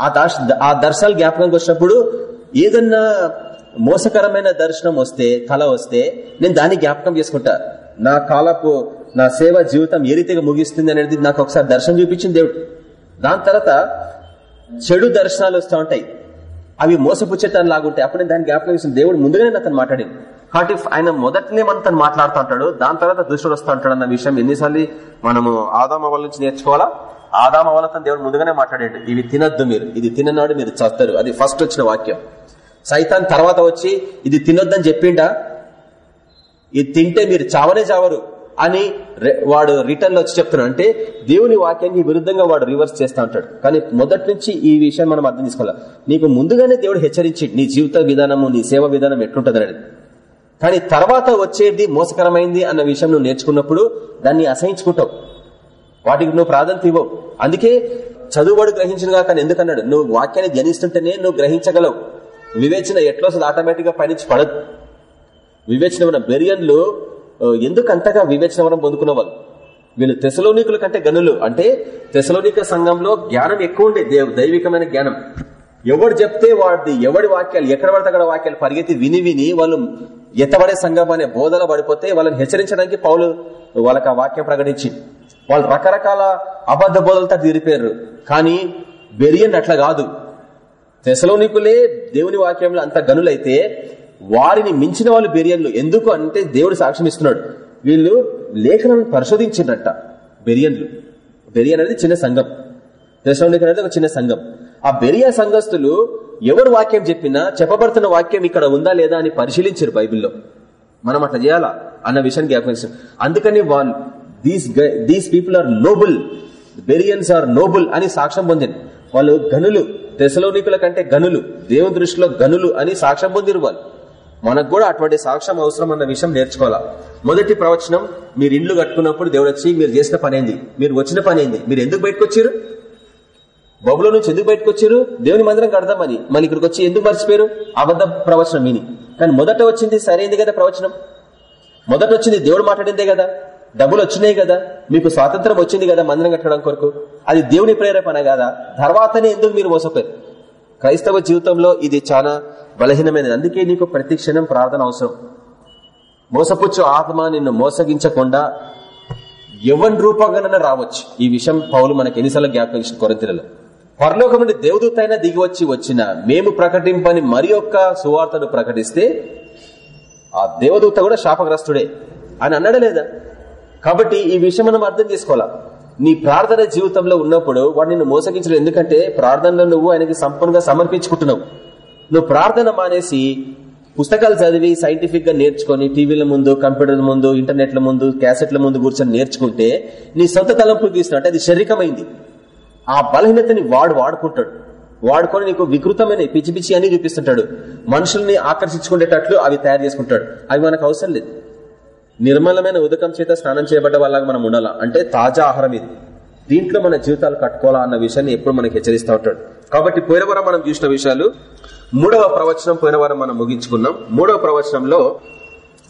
ఆ దర్శ ఆ దర్శనాలు జ్ఞాపకంకి వచ్చినప్పుడు ఏదన్నా మోసకరమైన దర్శనం వస్తే కళ వస్తే నేను దాన్ని జ్ఞాపకం చేసుకుంటా. నా కాలపు నా సేవ జీవితం ఏ రీతిగా ముగిస్తుంది అనేది నాకు ఒకసారి దర్శనం చూపించింది దేవుడు. దాని తర్వాత చెడు దర్శనాలు వస్తూ ఉంటాయి. అవి మోసపుచ్చేతను లాగుంటాయి. అప్పుడు నేను దాన్ని జ్ఞాపకం చేసిన దేవుడు ముందుగానే అతను మాట్లాడింది కాబట్టి ఆయన మొదటినే మన తను మాట్లాడుతూ ఉంటాడు దాని తర్వాత దుష్టుడు వస్తూ ఉంటాడు అన్న విషయం ఎన్నిసార్లు మనము ఆదామ వాళ్ళ నుంచి నేర్చుకోవాలా? ఆదామ వాళ్ళతో దేవుడు ముందుగానే మాట్లాడాడు ఇవి తినద్దు మీరు ఇది తిననాడు మీరు చస్తారు అది ఫస్ట్ వచ్చిన వాక్యం. సైతాన్ తర్వాత వచ్చి ఇది తినొద్దని చెప్పిండా? ఇది తింటే మీరు చావనే చావరు. అని వాడు రిటర్న్లో వచ్చి చెప్తున్నాడు. అంటే దేవుని వాక్యానికి విరుద్ధంగా వాడు రివర్స్ చేస్తా ఉంటాడు కానీ మొదటి నుంచి ఈ విషయం మనం అర్థం చేసుకోవాలి? నీకు ముందుగానే దేవుడు హెచ్చరించి నీ జీవిత విధానము నీ సేవ విధానం ఎట్లుంటది కానీ తర్వాత వచ్చేది మోసకరమైంది అన్న విషయం నువ్వు నేర్చుకున్నప్పుడు దాన్ని అసహించుకుంటావు. వాటికి నువ్వు ప్రాధాన్యత ఇవ్వవు. అందుకే చదువుబడు గ్రహించిన కానీ ఎందుకన్నాడు? నువ్వు వాక్యాన్ని ధ్యానిస్తుంటేనే నువ్వు గ్రహించగలవు. వివేచన ఎట్లా వస్తుంది ఆటోమేటిక్గా పయనించి పడదు. వివేచన బెరియన్లు ఎందుకు అంతగా వివేచన వరం పొందుకున్న వాళ్ళు? వీళ్ళు తెసలోనికుల కంటే గనులు అంటే తెసలోనిక సంఘంలో జ్ఞానం ఎక్కువ ఉండే దైవికమైన జ్ఞానం. ఎవడు చెప్తే వాడిది ఎవడి వాక్యాలు ఎక్కడ పడితే అక్కడ వాక్యాలు పరిగెత్తి విని విని వాళ్ళు ఎత్తబడే సంఘం అనే బోధన పడిపోతే వాళ్ళని హెచ్చరించడానికి పౌలు వాళ్ళకి ఆ వాక్యం ప్రకటించి వాళ్ళు రకరకాల అబద్ధ బోధలతో తీరిపోయారు. కానీ బెరియన్ అట్లా కాదు. తెసలోనికులే దేవుని వాక్యంలో అంత గనులైతే వారిని మించిన వాళ్ళు బెరియన్లు. ఎందుకు అంటే దేవుడు సాక్ష్యం ఇస్తున్నాడు. వీళ్ళు లేఖనం పరిశోధించిండ్రట బెరియన్లు. బెరియన్ అనేది చిన్న సంఘం. దశలోనిక అనేది ఒక చిన్న సంఘం. ఆ బెరియా సంఘస్థులు ఎవరు వాక్యం చెప్పినా చెప్పబడుతున్న వాక్యం ఇక్కడ ఉందా లేదా అని పరిశీలించారు బైబిల్లో. మనం అట్లా చేయాలా? అన్న విషయాన్ని జ్ఞాపకం అందుకని వాళ్ళు these these people are noble Bereans are noble అని సాక్ష్యం పొందింది వాళ్ళు గనులు తెసలోనికుల కంటే గనులు దేవుని దృష్టిలో గనులు అని సాక్ష్యం పొందిరు వాళ్ళు. మనకు కూడా అటువంటి సాక్ష్యం అవసరం అన్న విషయం నేర్చుకోవాలా? మొదటి ప్రవచనం మీరు ఇండ్లు కట్టుకున్నప్పుడు దేవుడు వచ్చి మీరు చేసిన పని మీరు వచ్చిన పని మీరు ఎందుకు బయటకు వచ్చారు? బబులో నుంచి ఎందుకు బయటకు వచ్చారు? దేవుని మందిరం కడదామని మళ్ళీ ఇక్కడికి వచ్చి ఎందుకు మర్చిపోయారు? అబద్ధ ప్రవచనం విని. కానీ మొదట వచ్చింది సరైంది కదా ప్రవచనం? మొదట వచ్చింది దేవుడు మాట్లాడిందే కదా? డబ్బులు వచ్చినాయి కదా? మీకు స్వాతంత్రం వచ్చింది కదా మందిరం కట్టడం కొరకు? అది దేవుని ప్రేరేపణ కదా? తర్వాతనే ఎందుకు మీరు మోసపోయారు? క్రైస్తవ జీవితంలో ఇది చాలా బలహీనమైనది. అందుకే నీకు ప్రతి క్షణం ప్రార్థన అవసరం. మోసపుచ్చు ఆత్మ నిన్ను మోసగించకుండా ఎవరి రూపంగానైనా రావచ్చు. ఈ విషయం పౌలు మనకి ఎన్నిసార్లు జ్ఞాపకం కొరతలలో పరలోకం నుండి దేవదూత అయినా దిగి వచ్చి వచ్చిన మేము ప్రకటింపని మరి ఒక్క సువార్తను ప్రకటిస్తే ఆ దేవదూత కూడా శాపగ్రస్తుడే అని అన్నాడా లేదా? కాబట్టి ఈ విషయం మనం అర్థం చేసుకోవాలా? నీ ప్రార్థన జీవితంలో ఉన్నప్పుడు వాడు నిన్ను మోసగించడం ఎందుకంటే ప్రార్థనలో నువ్వు ఆయనకి సంపూర్ణంగా సమర్పించుకుంటున్నావు. నువ్వు ప్రార్థన మానేసి పుస్తకాలు చదివి సైంటిఫిక్గా నేర్చుకుని టీవీల ముందు కంప్యూటర్ల ముందు ఇంటర్నెట్ల ముందు క్యాసెట్ల ముందు కూర్చొని నేర్చుకుంటే నీ సొంత తలంపు తీసినట్టు అది శరీరమైంది ఆ బలహీనతని వాడు వాడుకుంటాడు. వాడుకొని నీకు వికృతమైన పిచ్చి పిచ్చి అని చూపిస్తుంటాడు. మనుషుల్ని ఆకర్షించుకునేటట్లు అవి తయారు చేసుకుంటాడు. అవి మనకు అవసరం లేదు. నిర్మలమైన ఉదకం చేత స్నానం చేయబడ్డ వాళ్ళగా మనం ఉండాలా? అంటే తాజా ఆహారం ఇది. దీంట్లో మన జీవితాలు కట్టుకోవాలా అన్న విషయాన్ని ఎప్పుడు మనకి హెచ్చరిస్తూ ఉంటాడు. కాబట్టి పోయిన వారం మనం చూసిన విషయాలు మూడవ ప్రవచనం పోయిన వారం మనం ముగించుకున్నాం. మూడవ ప్రవచనంలో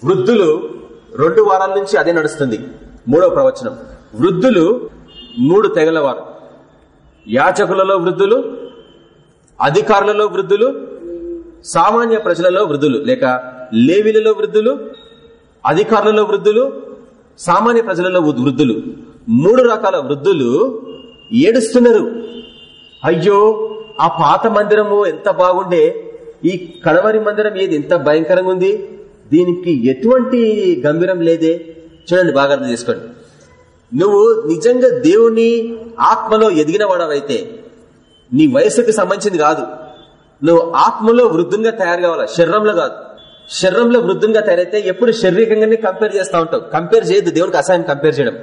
వృద్ధులు రెండు వారాల నుంచి అదే నడుస్తుంది. మూడవ ప్రవచనం. వృద్ధులు మూడు తెగలవారు. యాచకులలో వృద్ధులు అధికారులలో వృద్ధులు సామాన్య ప్రజలలో వృద్ధులు లేక లేవిలలో వృద్ధులు అధికారులలో వృద్ధులు సామాన్య ప్రజలలో వృద్ధులు. మూడు రకాల వృద్ధులు ఏడుస్తున్నారు. అయ్యో ఆ పాత మందిరము ఎంత బాగుండే ఈ కడవరి మందిరం ఏది ఎంత భయంకరంగా ఉంది దీనికి ఎటువంటి గంభీరం లేదే. చూడండి బాగా అర్థం చేసుకోండి. నువ్వు నిజంగా దేవుని ఆత్మలో ఎదిగిన వాడవైతే నీ వయసుకి సంబంధించింది కాదు. నువ్వు ఆత్మలో వృద్ధంగా తయారు కావాలా? శరీరంలో కాదు. శరీరంలో వృద్ధంగా తయారైతే ఎప్పుడు శారీరకంగానే కంపేర్ చేస్తూ ఉంటావు. కంపేర్ చేయదు దేవునికి అసహాయం కంపేర్ చేయడం.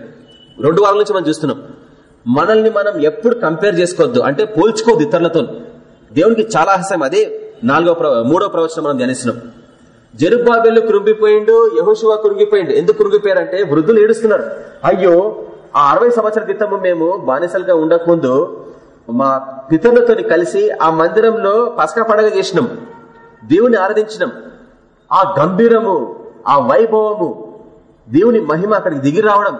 రెండు వారాల నుంచి మనం చూస్తున్నాం. మనల్ని మనం ఎప్పుడు కంపేర్ చేసుకోవద్దు. అంటే పోల్చుకోవద్దు ఇతరులతో దేవునికి చాలా అసహాయం. అదే నాలుగో మూడో ప్రవచనం మనం ధ్యానిస్తున్నాం. జరుబాబెల్లు కృంగిపోయిండు యహోశివ కృంగిపోయిండు. ఎందుకు కృంగిపోయారంటే వృద్ధులు ఏడుస్తున్నారు. అయ్యో ఆ అరవై సంవత్సరాల క్రితం మేము బానిసలుగా ఉండకముందు మా పితరులతో కలిసి ఆ మందిరంలో పసకా పండగ చేసినాం. దేవుని ఆరాధించినాం. ఆ గంభీరము ఆ వైభవము దేవుని మహిమ అక్కడికి దిగి రావడం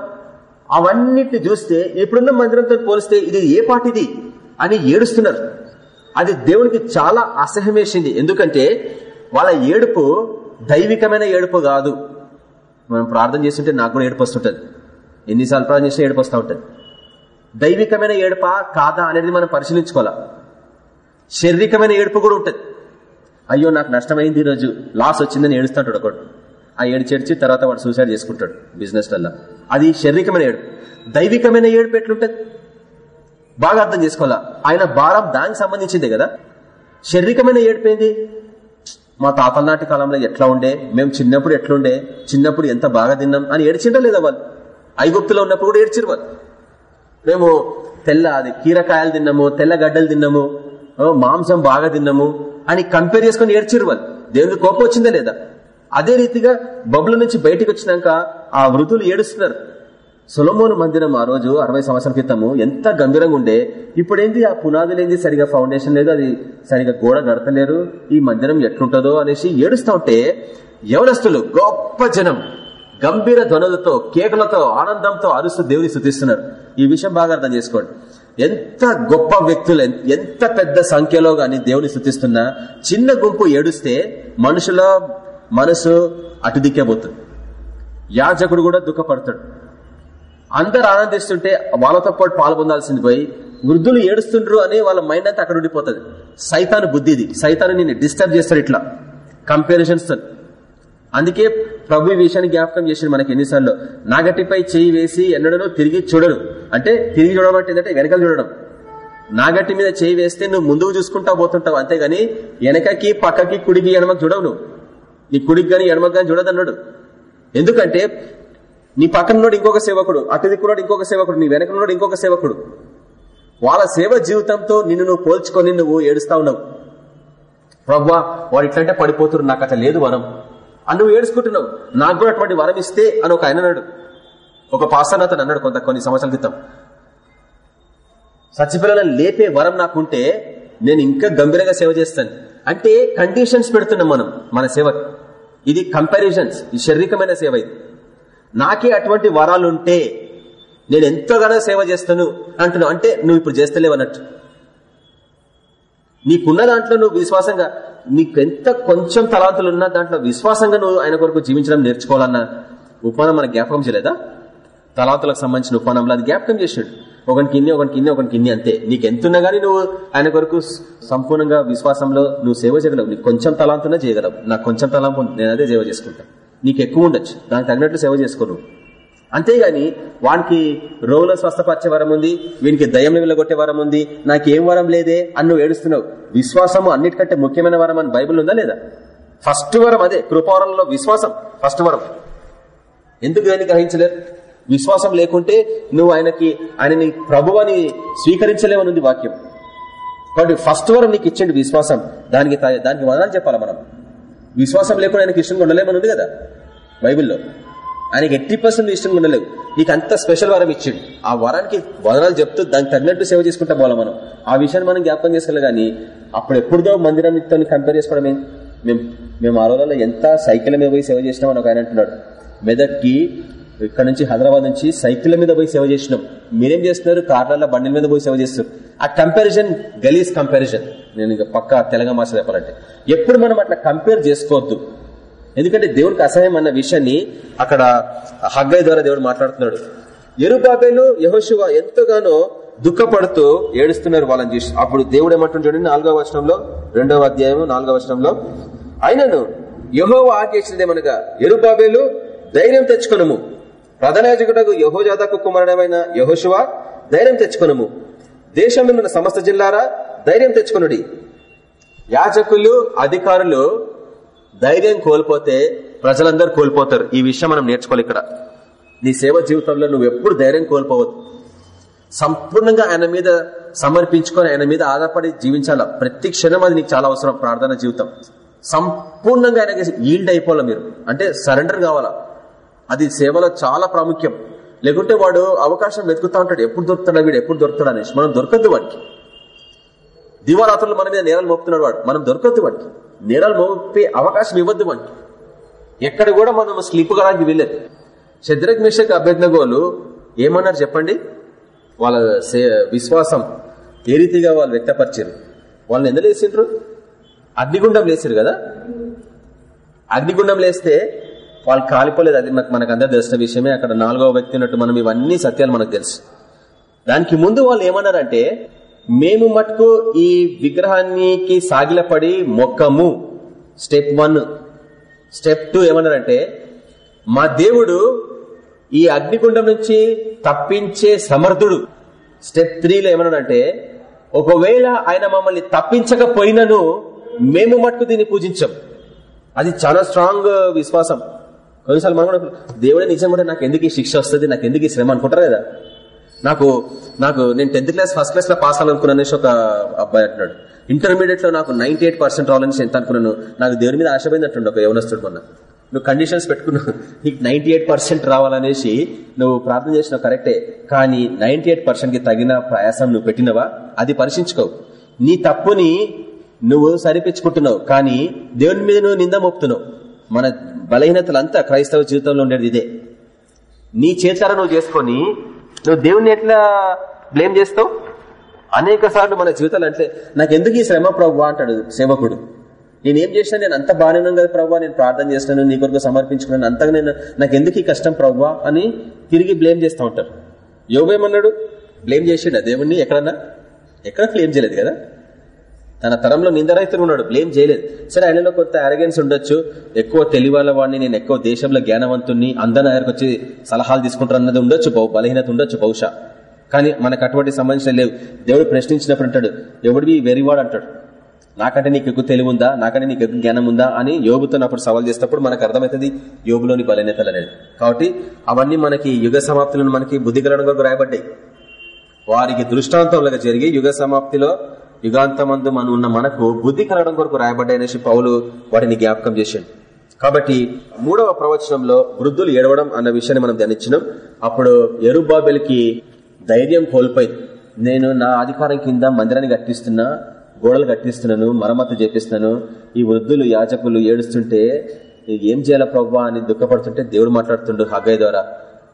అవన్నిటిని చూస్తే ఇప్పుడున్న మందిరంతో పోలిస్తే ఇది ఏ పాటిది అని ఏడుస్తున్నారు. అది దేవునికి చాలా అసహ్యం ఎందుకంటే వాళ్ళ ఏడుపు దైవికమైన ఏడుపు కాదు. మనం ప్రార్థన చేస్తుంటే నాకు కూడా ఏడుపు వస్తుంటుంది. ఎన్నిసార్లు ప్రార్థన చేస్తే ఏడుపు వస్తూ ఉంటుంది. దైవికమైన ఏడుపా కాదా అనేది మనం పరిశీలించుకోవాలా? శారీరకమైన ఏడుపు కూడా ఉంటుంది. అయ్యో నాకు నష్టమైంది ఈరోజు. లాస్ వచ్చిందని ఏడుస్తాడు ఒకడు. ఆ ఏడు చేర్చి తర్వాత వాడు సూసైడ్ చేసుకుంటాడు బిజినెస్ వల్ల అది శారీరకమైన ఏడుపు. దైవికమైన ఏడుపు ఎట్లుంటది? బాగా అర్థం చేసుకోవాలా? ఆయన భారం దానికి సంబంధించిందే కదా. శారీరకమైన ఏడిపోయింది మా తాతల నాటి కాలంలో ఎట్లా ఉండే? మేము చిన్నప్పుడు ఎట్లుండే? చిన్నప్పుడు ఎంత బాగా తిన్నాం? అని ఏడ్చిండో లేదా వాళ్ళు? ఐగుప్తులో ఉన్నప్పుడు కూడా ఏడ్చిరు వాళ్ళు. మేము తెల్ల అది కీరకాయలు తిన్నాము తెల్ల గడ్డలు తిన్నాము మాంసం బాగా తిన్నాము అని కంపేర్ చేసుకుని ఏడ్చిరు వాళ్ళు. దేవునికి కోపం వచ్చిందా లేదా? అదే రీతిగా బబుల నుంచి బయటికి వచ్చినాక ఆ వృద్ధులు ఏడుస్తున్నారు. సొలమోను మందిరం ఆ రోజు అరవై సంవత్సరాల క్రితము ఎంత గంభీరంగా ఉండే ఇప్పుడేంది ఆ పునాదులు ఏంది సరిగా ఫౌండేషన్ లేదు అది సరిగా గోడ కడతలేరు ఈ మందిరం ఎట్లుంటుందో అనేసి ఏడుస్తూ ఉంటే యవనస్తులు గొప్ప జనం గంభీర ధ్వనులతో కేకలతో ఆనందంతో అరుస్తూ దేవుని శుద్ధిస్తున్నారు ఈ విషయం బాగా అర్థం చేసుకోండి. ఎంత గొప్ప వ్యక్తులు ఎంత పెద్ద సంఖ్యలో గాని దేవుని శుద్ధిస్తున్నా చిన్న గుంపు ఏడుస్తే మనుషుల మనసు అటుదిక్కేబోతుంది యాజకుడు కూడా దుఃఖపడతాడు. అందరు ఆనందిస్తుంటే వాళ్ళతో పాటు పాల్పొందాల్సింది పోయి వృద్ధులు ఏడుస్తుండ్రు అని వాళ్ళ మైండ్ అంతా అక్కడ ఉండిపోతుంది. సైతాను బుద్ధి ఇది. నేను డిస్టర్బ్ చేస్తాడు ఇట్లా. కంపారిజన్స్తో అందుకే ప్రభు ఈ విషయాన్ని జ్ఞాపకం చేసిండు మనకి ఎన్నిసార్లు. నాగటిపై చేయి వేసి ఎన్నడనో తిరిగి చూడడు. అంటే తిరిగి చూడడం అంటే ఏంటంటే వెనకలు చూడడం. నాగట్టి మీద చేయి వేస్తే నువ్వు ముందుకు చూసుకుంటా పోతుంటావు. అంతేగాని వెనకకి పక్కకి కుడికి ఎడమకి చూడవు నువ్వు. నీ కుడికి కానీ ఎడమకి కానీ చూడదన్నాడు. ఎందుకంటే నీ పక్కనోడు ఇంకొక సేవకుడు అటు దిక్కునోడు ఇంకొక సేవకుడు నీ వెనకనోడు ఇంకొక సేవకుడు. వాళ్ళ సేవ జీవితంతో నిన్ను నువ్వు పోల్చుకొని నువ్వు ఏడుస్తా ఉన్నావు. ప్రవ్వా వాడు ఇట్లంటే పడిపోతున్నారు నాకు అట్లా లేదు వరం. అని నువ్వు ఏడుచుకుంటున్నావు. నాకు కూడా అటువంటి వరం ఇస్తే అని ఒక ఆయన అన్నాడు. ఒక పాస్టర్ అతను అన్నాడు కొంత కొన్ని సంవత్సరాల క్రితం. సచిపిల్లలను లేపే వరం నాకుంటే నేను ఇంకా గంభీరంగా సేవ చేస్తాను. అంటే కండిషన్స్ పెడుతున్నాం మనం మన సేవ. ఇది కంపారిజన్స్ ఈ శారీరకమైన సేవ ఇది. నాకే అటువంటి వరాలుంటే నేను ఎంతగానో సేవ చేస్తాను అంటున్నావు అంటే నువ్వు ఇప్పుడు చేస్తలేవు అన్నట్టు. నీకున్న దాంట్లో నువ్వు విశ్వాసంగా నీకు ఎంత కొంచెం తలాంతులు ఉన్నా దాంట్లో విశ్వాసంగా నువ్వు ఆయన కొరకు జీవించడం నేర్చుకోవాలన్న ఉపమానం మన జ్ఞాపకం చేయలేదా? తలాంతులకు సంబంధించిన ఉపమానంలో అది జ్ఞాపకం చేసాడు ఒకటి కిన్ని ఒకటి కిన్ని ఒకటి కిన్ని అంతే. నీకు ఎంతున్నా గానీ నువ్వు ఆయన కొరకు సంపూర్ణంగా విశ్వాసంలో నువ్వు సేవ చేయగలవు. నీకు కొంచెం తలాంతున్నా చేయగలవు. నాకు కొంచెం తలాంపు నేను అదే సేవ చేసుకుంటాను నీకు ఎక్కువ ఉండొచ్చు. దానికి తగినట్లు సేవ చేసుకోరు అంతేగాని వానికి రోగుల స్వస్థపరిచే వరం ఉంది వీనికి దయ్యం వెళ్ళగొట్టే వరం ఉంది నాకేం వరం లేదే అని నువ్వు ఏడుస్తున్నావు. విశ్వాసము అన్నిటికంటే ముఖ్యమైన వరం అని బైబిల్ ఉందా లేదా? ఫస్ట్ వరం అదే కృపావరంలో విశ్వాసం ఫస్ట్ వరం. ఎందుకు దాన్ని గ్రహించలేరు? విశ్వాసం లేకుంటే నువ్వు ఆయనకి ఆయనని ప్రభువని స్వీకరించలేవని ఉంది వాక్యం. కాబట్టి ఫస్ట్ వరం నీకు ఇచ్చిండు విశ్వాసం. దానికి దానికి వదనాలు చెప్పాలి మనం? విశ్వాసం లేకుండా ఆయనకి ఇష్టంగా ఉండలేమని ఉంది కదా? బైబిల్లో. ఆయనకి ఎట్టి పర్సెంట్ ఇష్టంగా ఉండలేవు నీకు అంత స్పెషల్ వరం ఇచ్చిండు. ఆ వరానికి వదనాలు చెప్తూ దానికి తగినట్టు సేవ చేసుకుంటా పోవాలి మనం. ఆ విషయాన్ని మనం జ్ఞాపకం చేసుకోవాలి కానీ అప్పుడు ఎప్పుడుదో మందిరాన్ని కంపేర్ చేసుకోవడం మేము మేము ఆ రోజుల్లో ఎంత సైకిల్ మీద పోయి సేవ చేసినామని ఒక ఆయన అంటున్నాడు. మెదక్కి ఇక్కడ నుంచి హైదరాబాద్ నుంచి సైకిల్ మీద పోయి సేవ చేసినాం. మీరేం చేస్తున్నారు? కార్లలో బండి మీద పోయి సేవ చేస్తారు ఆ కంపారిజన్ గలీస్ కంపారిజన్ నేను ఇక పక్క తెలంగాణ భాష చెప్పాలంటే. ఎప్పుడు మనం అట్లా కంపేర్ చేసుకోవద్దు. ఎందుకంటే దేవుడికి అసహ్యం అన్న విషయాన్ని అక్కడ హగ్గై ద్వారా దేవుడు మాట్లాడుతున్నాడు. ఎరుబాబేలు యహోశివ ఎంతగానో దుఃఖపడుతూ ఏడుస్తున్నారు వాళ్ళని చూసి. అప్పుడు దేవుడు ఏమంటుంది చూడండి నాలుగవ వచనంలో రెండవ అధ్యాయం నాలుగవ వచనంలో. అయినను యహోవ ఆజ్ఞించినదేమనగా ఎరుబాబేలు ధైర్యం తెచ్చుకొనము. ప్రధానయాజకుడకు యహోజాదకు కుమారుడమైన యహోశివ ధైర్యం తెచ్చుకొనము. దేశంలో ఉన్న సమస్త జిల్లారా ధైర్యం తెచ్చుకునుడి. యాజకులు అధికారులు ధైర్యం కోల్పోతే ప్రజలందరూ కోల్పోతారు. ఈ విషయం మనం నేర్చుకోవాలి ఇక్కడ. నీ సేవ జీవితంలో నువ్వు ఎప్పుడు ధైర్యం కోల్పోవద్దు. సంపూర్ణంగా ఆయన మీద సమర్పించుకొని ఆయన మీద ఆధారపడి జీవించాలా? ప్రతి క్షణం అది నీకు చాలా అవసరం. ప్రార్థన జీవితం. సంపూర్ణంగా ఆయనకి ఈల్డ్ అయిపోవాలా మీరు? అంటే సరెండర్ కావాలా? అది సేవలో చాలా ప్రాముఖ్యం. లేకుంటే వాడు అవకాశం వెతుకుతా ఉంటాడు. ఎప్పుడు దొరుకుతాడా వీడు? ఎప్పుడు దొరుకుతాడు అనేసి. మనం దొరకద్దు వాడికి. దివారాత్రులు మన మీద నేరాలు మోపుతున్నాడు వాడు. మనం దొరకద్దు వాడికి. నేరాలు మోపే అవకాశం ఇవ్వద్దు వాడికి. ఎక్కడ కూడా మనం స్లీప్ కాడానికి వీల్లేదు. శద్రక్ మిషక్ అభ్యర్థగోలు ఏమన్నారు చెప్పండి? వాళ్ళ సే- విశ్వాసం ఏ రీతిగా వాళ్ళు వ్యక్తపరిచారు? వాళ్ళని ఎందుకు వేసిండ్రు అగ్నిగుండం లేసారు కదా? అగ్నిగుండం లేస్తే వాళ్ళు కాలిపోలేదు. అది మనకు మనకు అందరు తెలిసిన విషయమే. అక్కడ నాలుగవ వ్యక్తి ఉన్నట్టు మనం ఇవన్నీ సత్యాలు మనకు తెలుసు. దానికి ముందు వాళ్ళు ఏమన్నారంటే మేము మటుకు ఈ విగ్రహానికి సాగిలపడి మొక్కము. స్టెప్ వన్ స్టెప్ టూ ఏమన్నారంటే మా దేవుడు ఈ అగ్నిగుండం నుంచి తప్పించే సమర్థుడు. స్టెప్ త్రీలో ఏమన్నాడంటే ఒకవేళ ఆయన మమ్మల్ని తప్పించకపోయినను మేము మటుకు దీన్ని పూజించాం. అది చాలా స్ట్రాంగ్ విశ్వాసం. కొన్నిసార్లు మనం కూడా దేవుడే నిజం కూడా నాకు ఎందుకు ఈ శిక్ష వస్తుంది? నాకు ఎందుకు ఈ శ్రమ అనుకుంటారు కదా నాకు నాకు నేను టెన్త్ క్లాస్ ఫస్ట్ క్లాస్లో పాస్ అవ్వాలనుకున్నాను అనేసి ఒక అబ్బాయి అంటున్నాడు. ఇంటర్మీడియట్లో నాకు నైన్టీ ఎయిట్ పర్సెంట్ రావాలని ఎంత అనుకున్నాను? నాకు దేవుని మీద ఆశపోయిందంటుండే ఒక యవనస్తుడు మొన్న. నువ్వు కండిషన్స్ పెట్టుకున్నావు. నీకు నైన్టీ ఎయిట్ పర్సెంట్ రావాలనేసి నువ్వు ప్రార్థన చేసినావు కరెక్టే. కానీ నైన్టీ ఎయిట్ పర్సెంట్కి తగిన ప్రయాసం నువ్వు పెట్టినవా? అది పరీక్షించుకోవు నీ తప్పుని నువ్వు సరిపించుకుంటున్నావు కానీ దేవుని మీద నువ్వు నింద మోపుతున్నావు. మన బలహీనతలంతా క్రైస్తవ జీవితంలో ఉండేది ఇదే. నీ చేతారా నువ్వు చేసుకొని నువ్వు దేవుణ్ణి ఎట్లా బ్లేమ్ చేస్తావు? అనేక సార్లు మన జీవితాలు అంటే నాకు ఎందుకు ఈ శ్రమ ప్రభు అంటాడు సేవకుడు. నేనేం చేసినా నేను అంత బాగానే ఉన్నాను కదా ప్రభావ నేను ప్రార్థన చేసినాను నీ కొరకు సమర్పించుకున్నాను అంతగా నేను నాకు ఎందుకు ఈ కష్టం ప్రభావ అని తిరిగి బ్లేమ్ చేస్తూ ఉంటారు. యోగేమన్నాడు బ్లేమ్ చేసిండ దేవుణ్ణి ఎక్కడన్నా? ఎక్కడ క్లేమ్ చేయలేదు కదా? తన తరంలో నిందరైతులు ఉన్నాడు. బ్లేమ్ చేయలేదు. సరే ఆయనలో కొంత అరగెన్స్ ఉండొచ్చు. ఎక్కువ తెలివాల వాడిని నేను ఎక్కువ దేశంలో జ్ఞానవంతుని అందరి ఆయనకు వచ్చి సలహాలు తీసుకుంటారు అన్నది ఉండొచ్చు బహు- బలహీనత ఉండొచ్చు బహుశా. కానీ మనకు అటువంటి సంబంధించిన లేవు. దేవుడు ప్రశ్నించినప్పుడు అంటాడు ఎవడివి వెరివాడు అంటాడు. నాకంటే నీకు ఎక్కువ తెలివి ఉందా నాకంటే నీకు ఎక్కువ జ్ఞానం ఉందా? అని యోగుతో అప్పుడు సవాల్ చేసినప్పుడు మనకు అర్థమవుతుంది యోగులోని బలహీనతలు అనేది కాబట్టి అవన్నీ మనకి యుగ సమాప్తిలో మనకి బుద్ధి కలడం కొరకు రాయబడ్డాయి. వారికి దృష్టాంతంలో జరిగి యుగ సమాప్తిలో యుగాంతమందు మనం ఉన్న మనకు బుద్ధి కలగడం కొరకు రాయబడ్డాయనేసి పౌలు వాటిని జ్ఞాపకం చేశాడు. కాబట్టి మూడవ ప్రవచనంలో వృద్ధులు ఏడవడం అన్న విషయాన్ని మనం ధ్యానించినాం. అప్పుడు ఎరుబాబెల్కి ధైర్యం కోల్పోయింది. నేను నా అధికారం కింద మందిరాన్ని కట్టిస్తున్నా గోడలు కట్టిస్తున్నాను మరమ్మతు చేపిస్తున్నాను. ఈ వృద్ధులు యాజకులు ఏడుస్తుంటే ఏం చేయాల ప్రభా అని దుఃఖపడుతుంటే దేవుడు మాట్లాడుతుండు హగ్గయ్య ద్వారా.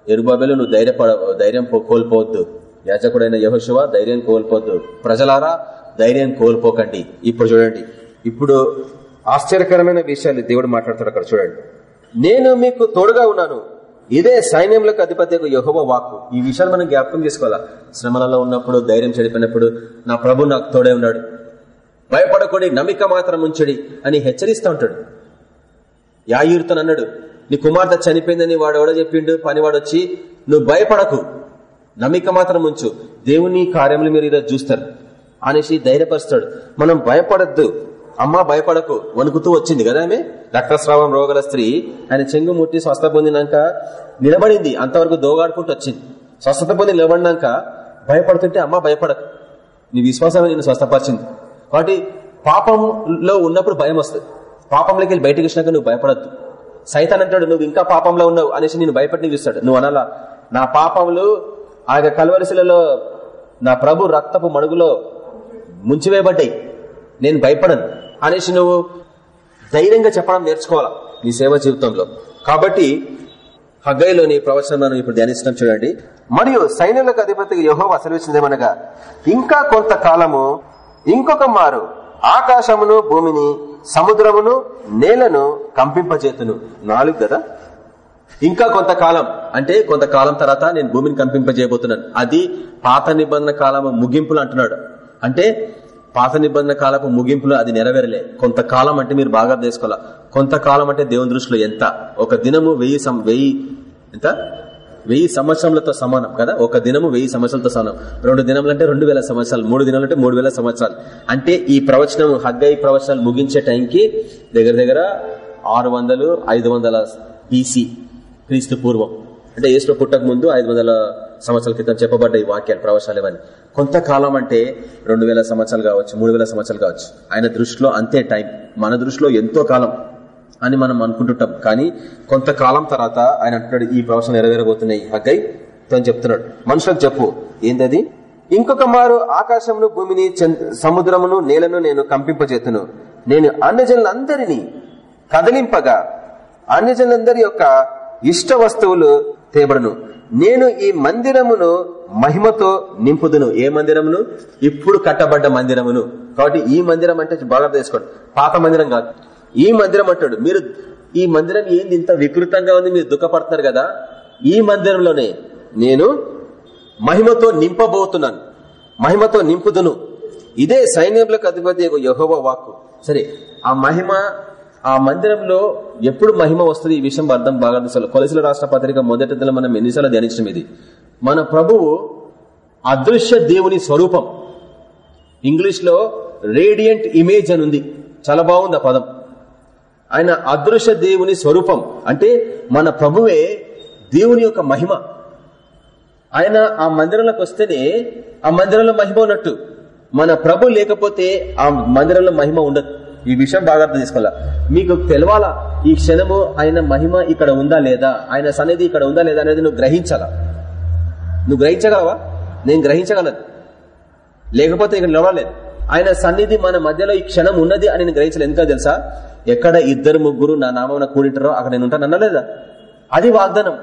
ఎరుబాబెలు నువ్వు ధైర్యపడ ధైర్యం కోల్పోవద్దు. యాజకుడైన యహోశివ ధైర్యం కోల్పోవద్దు. ప్రజలారా ధైర్యం కోల్పోకండి. ఇప్పుడు చూడండి. ఇప్పుడు ఆశ్చర్యకరమైన విషయాలు దేవుడు మాట్లాడుతాడు అక్కడ చూడండి. నేను మీకు తోడుగా ఉన్నాను. ఇదే సైన్యంలోకి అధిపతి యహోవ వాక్కు. ఈ విషయాలు మనం జ్ఞాపకం చేసుకోవాలా? శ్రమలలో ఉన్నప్పుడు ధైర్యం చెడిపోయినప్పుడు నా ప్రభు నాకు తోడే ఉన్నాడు. భయపడకూడి నమ్మిక మాత్రం ఉంచడి అని హెచ్చరిస్తూ ఉంటాడు. యాయూరుతో అన్నాడు నీ కుమార్తె చనిపోయిందని వాడు ఎవడో చెప్పిండు? పనివాడు వచ్చి నువ్వు భయపడకు. నమ్మిక మాత్రం ఉంచు. దేవుని కార్యములు మీరు ఈరోజు చూస్తారు. అనేసి ధైర్యపరుస్తాడు. మనం భయపడద్దు. అమ్మ భయపడకు. వణుకుతూ వచ్చింది కదా ఆమె? రక్తస్రావం రోగల స్త్రీ. ఆయన చెంగు ముట్టి స్వస్థ పొందినాక నిలబడింది. అంతవరకు దోగాడుకుంటూ వచ్చింది. స్వస్థత పొంది నిలబడినాక భయపడుతుంటే అమ్మ భయపడకు. నీ విశ్వాసమే నేను స్వస్థపరిచింది. కాబట్టి పాపంలో ఉన్నప్పుడు భయం వస్తుంది. పాపంలోకి వెళ్ళి బయటకు వచ్చినాక నువ్వు భయపడద్దు. సైతాన్ అంటాడు నువ్వు ఇంకా పాపంలో ఉన్నావు అనేసి నేను భయపడి చూస్తాడు నువ్వు అనాలా? నా పాపములు ఆ యొక్క కలవరిశిలలో నా ప్రభు రక్తపు మడుగులో ముంచివేయబడ్డాయి. నేను భయపడను. అనేసి నువ్వు ధైర్యంగా చెప్పడం నేర్చుకోవాలా? నీ సేవ జీవితంలో. కాబట్టి హగ్గైలోని ప్రవచనం మనం ఇప్పుడు ధ్యానిస్తున్నాం చూడండి. మరియు సైన్యులకు అధిపతికి యహో అసలుచిందేమనగా ఇంకా కొంతకాలము ఇంకొక మారు ఆకాశమును భూమిని సముద్రమును నేలను కంపింపజేతును. నాలుగు కదా? ఇంకా కొంతకాలం అంటే కొంతకాలం తర్వాత నేను భూమిని కంపింపజేయబోతున్నాను. అది పాత నిబంధన కాలము ముగింపులు అంటున్నాడు. అంటే పాత నిబంధన కాలపు ముగింపులు అది నెరవేరలే. కొంతకాలం అంటే మీరు బాగా తెలుసుకోవాలి కొంతకాలం అంటే దేవుని దృష్టిలో ఎంత? ఒక దినము వెయ్యి సం- వెయ్యి ఎంత? వెయ్యి సంవత్సరములతో సమానం కదా? ఒక దినము వెయ్యి సంవత్సరాలతో సమానం. రెండు దినములు అంటే రెండు వేల సంవత్సరాలు మూడు దినాలు అంటే మూడు వేల సంవత్సరాలు. అంటే ఈ ప్రవచనం హగ్గై ప్రవచనాలు ముగించే టైంకి దగ్గర దగ్గర ఆరు వందలు ఐదు వందల బీసీ క్రీస్తు పూర్వం. అంటే యేసు పుట్టక ముందు ఐదు వందల సంవత్సరాల క్రితం చెప్పబడ్డ ఈ వాక్యాలు ప్రవచనాలు ఇవన్నీ. కొంతకాలం అంటే రెండు వేల సంవత్సరాలు కావచ్చు మూడు వేల సంవత్సరాలు కావచ్చు. ఆయన దృష్టిలో అంతే టైం. మన దృష్టిలో ఎంతో కాలం అని మనం అనుకుంటుంటాం. కానీ కొంతకాలం తర్వాత ఆయన అంటున్నాడు ఈ ప్రవచనం నెరవేరబోతున్నాయి. హగ్గై తను చెప్తున్నాడు మనుషులకు చెప్పు. ఏందది? ఇంకొక మారు ఆకాశమును భూమిని సముద్రమును నేలను నేను కంపింపజేతును. నేను అన్యజనులందరినీ కదిలింపగా అన్యజనులందరి యొక్క ఇష్ట వస్తువులు చేయబడను. నేను ఈ మందిరమును మహిమతో నింపుదును. ఏ మందిరమును? ఇప్పుడు కట్టబడ్డ మందిరమును. కాబట్టి ఈ మందిరం అంటే బాగా తెలుసుకోండి పాత మందిరం కాదు. ఈ మందిరం అంటాడు. మీరు ఈ మందిరం ఏంది? ఇంత వికృతంగా ఉంది మీరు దుఃఖపడుతున్నారు కదా. ఈ మందిరంలోనే నేను
మహిమతో నింపబోతున్నాను. మహిమతో నింపుదును. ఇదే సైన్యములకు అధిపతి యహోవ వాక్కు. సరే ఆ మహిమ ఆ మందిరంలో ఎప్పుడు మహిమ వస్తుంది? ఈ విషయం అర్థం బాగా తెలుసు కొలసిల రాష్ట్ర పత్రిక మొదటి మనం ఎన్నిసార్లు ధ్యానించడం ఇది. మన ప్రభువు అదృశ్య దేవుని స్వరూపం. ఇంగ్లీష్లో రేడియంట్ ఇమేజ్ అని ఉంది. చాలా బాగుంది ఆ పదం. ఆయన అదృశ్య దేవుని స్వరూపం. అంటే మన ప్రభువే దేవుని యొక్క మహిమ. ఆయన ఆ మందిరంలోకి వస్తేనే ఆ మందిరంలో మహిమ ఉన్నట్టు. మన ప్రభు లేకపోతే ఆ మందిరంలో మహిమ ఉండదు. ఈ విషయం బాగా అర్థం చేసుకోవాలా? మీకు తెలవాలా ఈ క్షణము ఆయన మహిమ ఇక్కడ ఉందా లేదా? ఆయన సన్నిధి ఇక్కడ ఉందా లేదా అనేది నువ్వు గ్రహించాలా? నువ్వు గ్రహించగలవా? నేను గ్రహించగలను. లేకపోతే ఇక్కడ నిలవలేదు ఆయన సన్నిధి మన మధ్యలో ఈ క్షణం ఉన్నది అని నేను గ్రహించలేదు. ఎందుకో తెలుసా? ఎక్కడ ఇద్దరు ముగ్గురు నా నామం కూడింటారో అక్కడ నేను ఉంటాను అన్నలేదా అది వాగ్దానం.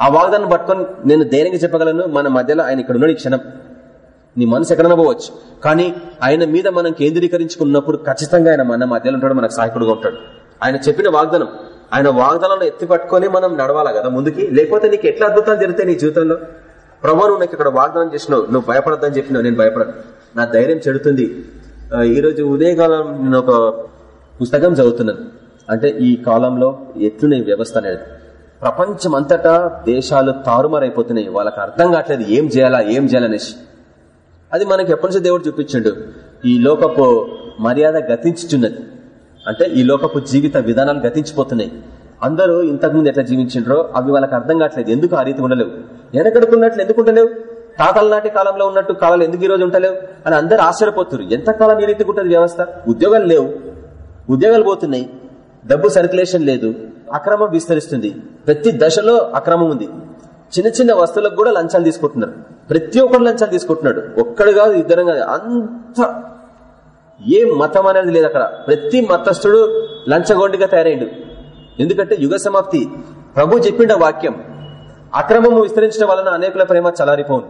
ఆ వాగ్దానం పట్టుకొని నేను దేనికి చెప్పగలను? మన మధ్యలో ఆయన ఇక్కడ ఉన్నాడు ఈ క్షణం. నీ మనసు ఎక్కడైనా పోవచ్చు. కానీ ఆయన మీద మనం కేంద్రీకరించుకున్నప్పుడు ఖచ్చితంగా ఆయన మన మధ్యలో ఉంటాడు మనకు సహాయకుడుగా ఉంటాడు. ఆయన చెప్పిన వాగ్దానం ఆయన వాగ్దానాలను ఎత్తి పట్టుకొని మనం నడవాలా కదా ముందుకి? లేకపోతే నీకు ఎట్లా అద్భుతాలు జరుగుతాయి నీ జీవితంలో? ప్రభా నువ్వు నాకు ఇక్కడ వాగ్దానం చేసినావు నువ్వు భయపడద్దని చెప్పినావు నేను భయపడను. నా ధైర్యం చెడుతుంది. ఈరోజు ఈ రోజు ఉదయకాలం నేను ఒక పుస్తకం చదువుతున్నాను. అంటే ఈ కాలంలో ఎట్లున్నాయి వ్యవస్థ అనేది? ప్రపంచం అంతటా దేశాలు తారుమారైపోతున్నాయి. వాళ్ళకి అర్థం కావట్లేదు ఏం చేయాలా ఏం చేయాలనేసి. అది మనకి ఎప్పటి నుంచో దేవుడు చూపించిండు. ఈ లోకపు మర్యాద గతించుచున్నది. అంటే ఈ లోకపు జీవిత విధానాలు గతించిపోతున్నాయి. అందరూ ఇంతకుముందు ఎట్లా జీవించిండ్రో అవి వాళ్ళకి అర్థం కావట్లేదు. ఎందుకు ఆ రీతి ఉండలేవు? వెనకడుకున్నట్లు ఎందుకు ఉండలేవు? తాతల నాటి కాలంలో ఉన్నట్టు కాలాలు ఎందుకు ఈ రోజు ఉంటలేవు అని అందరూ ఆశ్చర్యపోతున్నారు. ఎంతకాలం ఈ రీతి ఉంటుంది వ్యవస్థ? ఉద్యోగాలు లేవు. ఉద్యోగాలు పోతున్నాయి. డబ్బు సర్క్యులేషన్ లేదు. అక్రమం విస్తరిస్తుంది. ప్రతి దశలో అక్రమం ఉంది. చిన్న చిన్న వస్తువులకు కూడా లంచాలు తీసుకుంటున్నారు. ప్రతి ఒక్కరు లంచాలు తీసుకుంటున్నాడు. ఒక్కడు కాదు ఇద్దరం కాదు. అంత ఏ మతం అనేది లేదు అక్కడ. ప్రతి మతస్థుడు లంచగొండిగా తయారైండు. ఎందుకంటే యుగ సమాప్తి. ప్రభు చెప్పిండ వాక్యం. అక్రమము విస్తరించడం వలన అనేకుల ప్రేమ చలారిపోను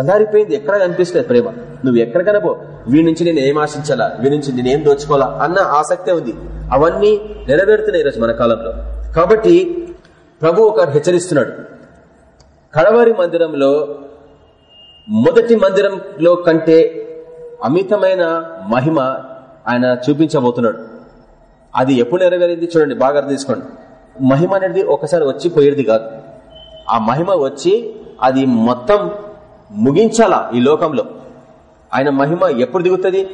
చల్లారిపోయింది. ఎక్కడ కనిపిస్తుంది ప్రేమ. నువ్వు ఎక్కడికైనా పో. వీడి నుంచి నేను ఏం ఆశించాలా? వీడి నుంచి నేను ఏం దోచుకోవాలా? అన్న ఆసక్తే ఉంది. అవన్నీ నెరవేరుతున్నాయి ఈరోజు మన కాలంలో. కాబట్టి ప్రభు ఒక హెచ్చరిస్తున్నాడు. కడవారి మందిరంలో మొదటి మందిరంలో కంటే అమితమైన మహిమ ఆయన చూపించబోతున్నాడు. అది ఎప్పుడు నెరవేరింది చూడండి బాగా అర్థం తీసుకోండి మహిమ అనేది ఒకసారి వచ్చి పోయేది కాదు. ఆ మహిమ వచ్చి అది మొత్తం ముగించాలా ఈ లోకంలో. ఆయన మహిమ ఎప్పుడు దిగుతుంది?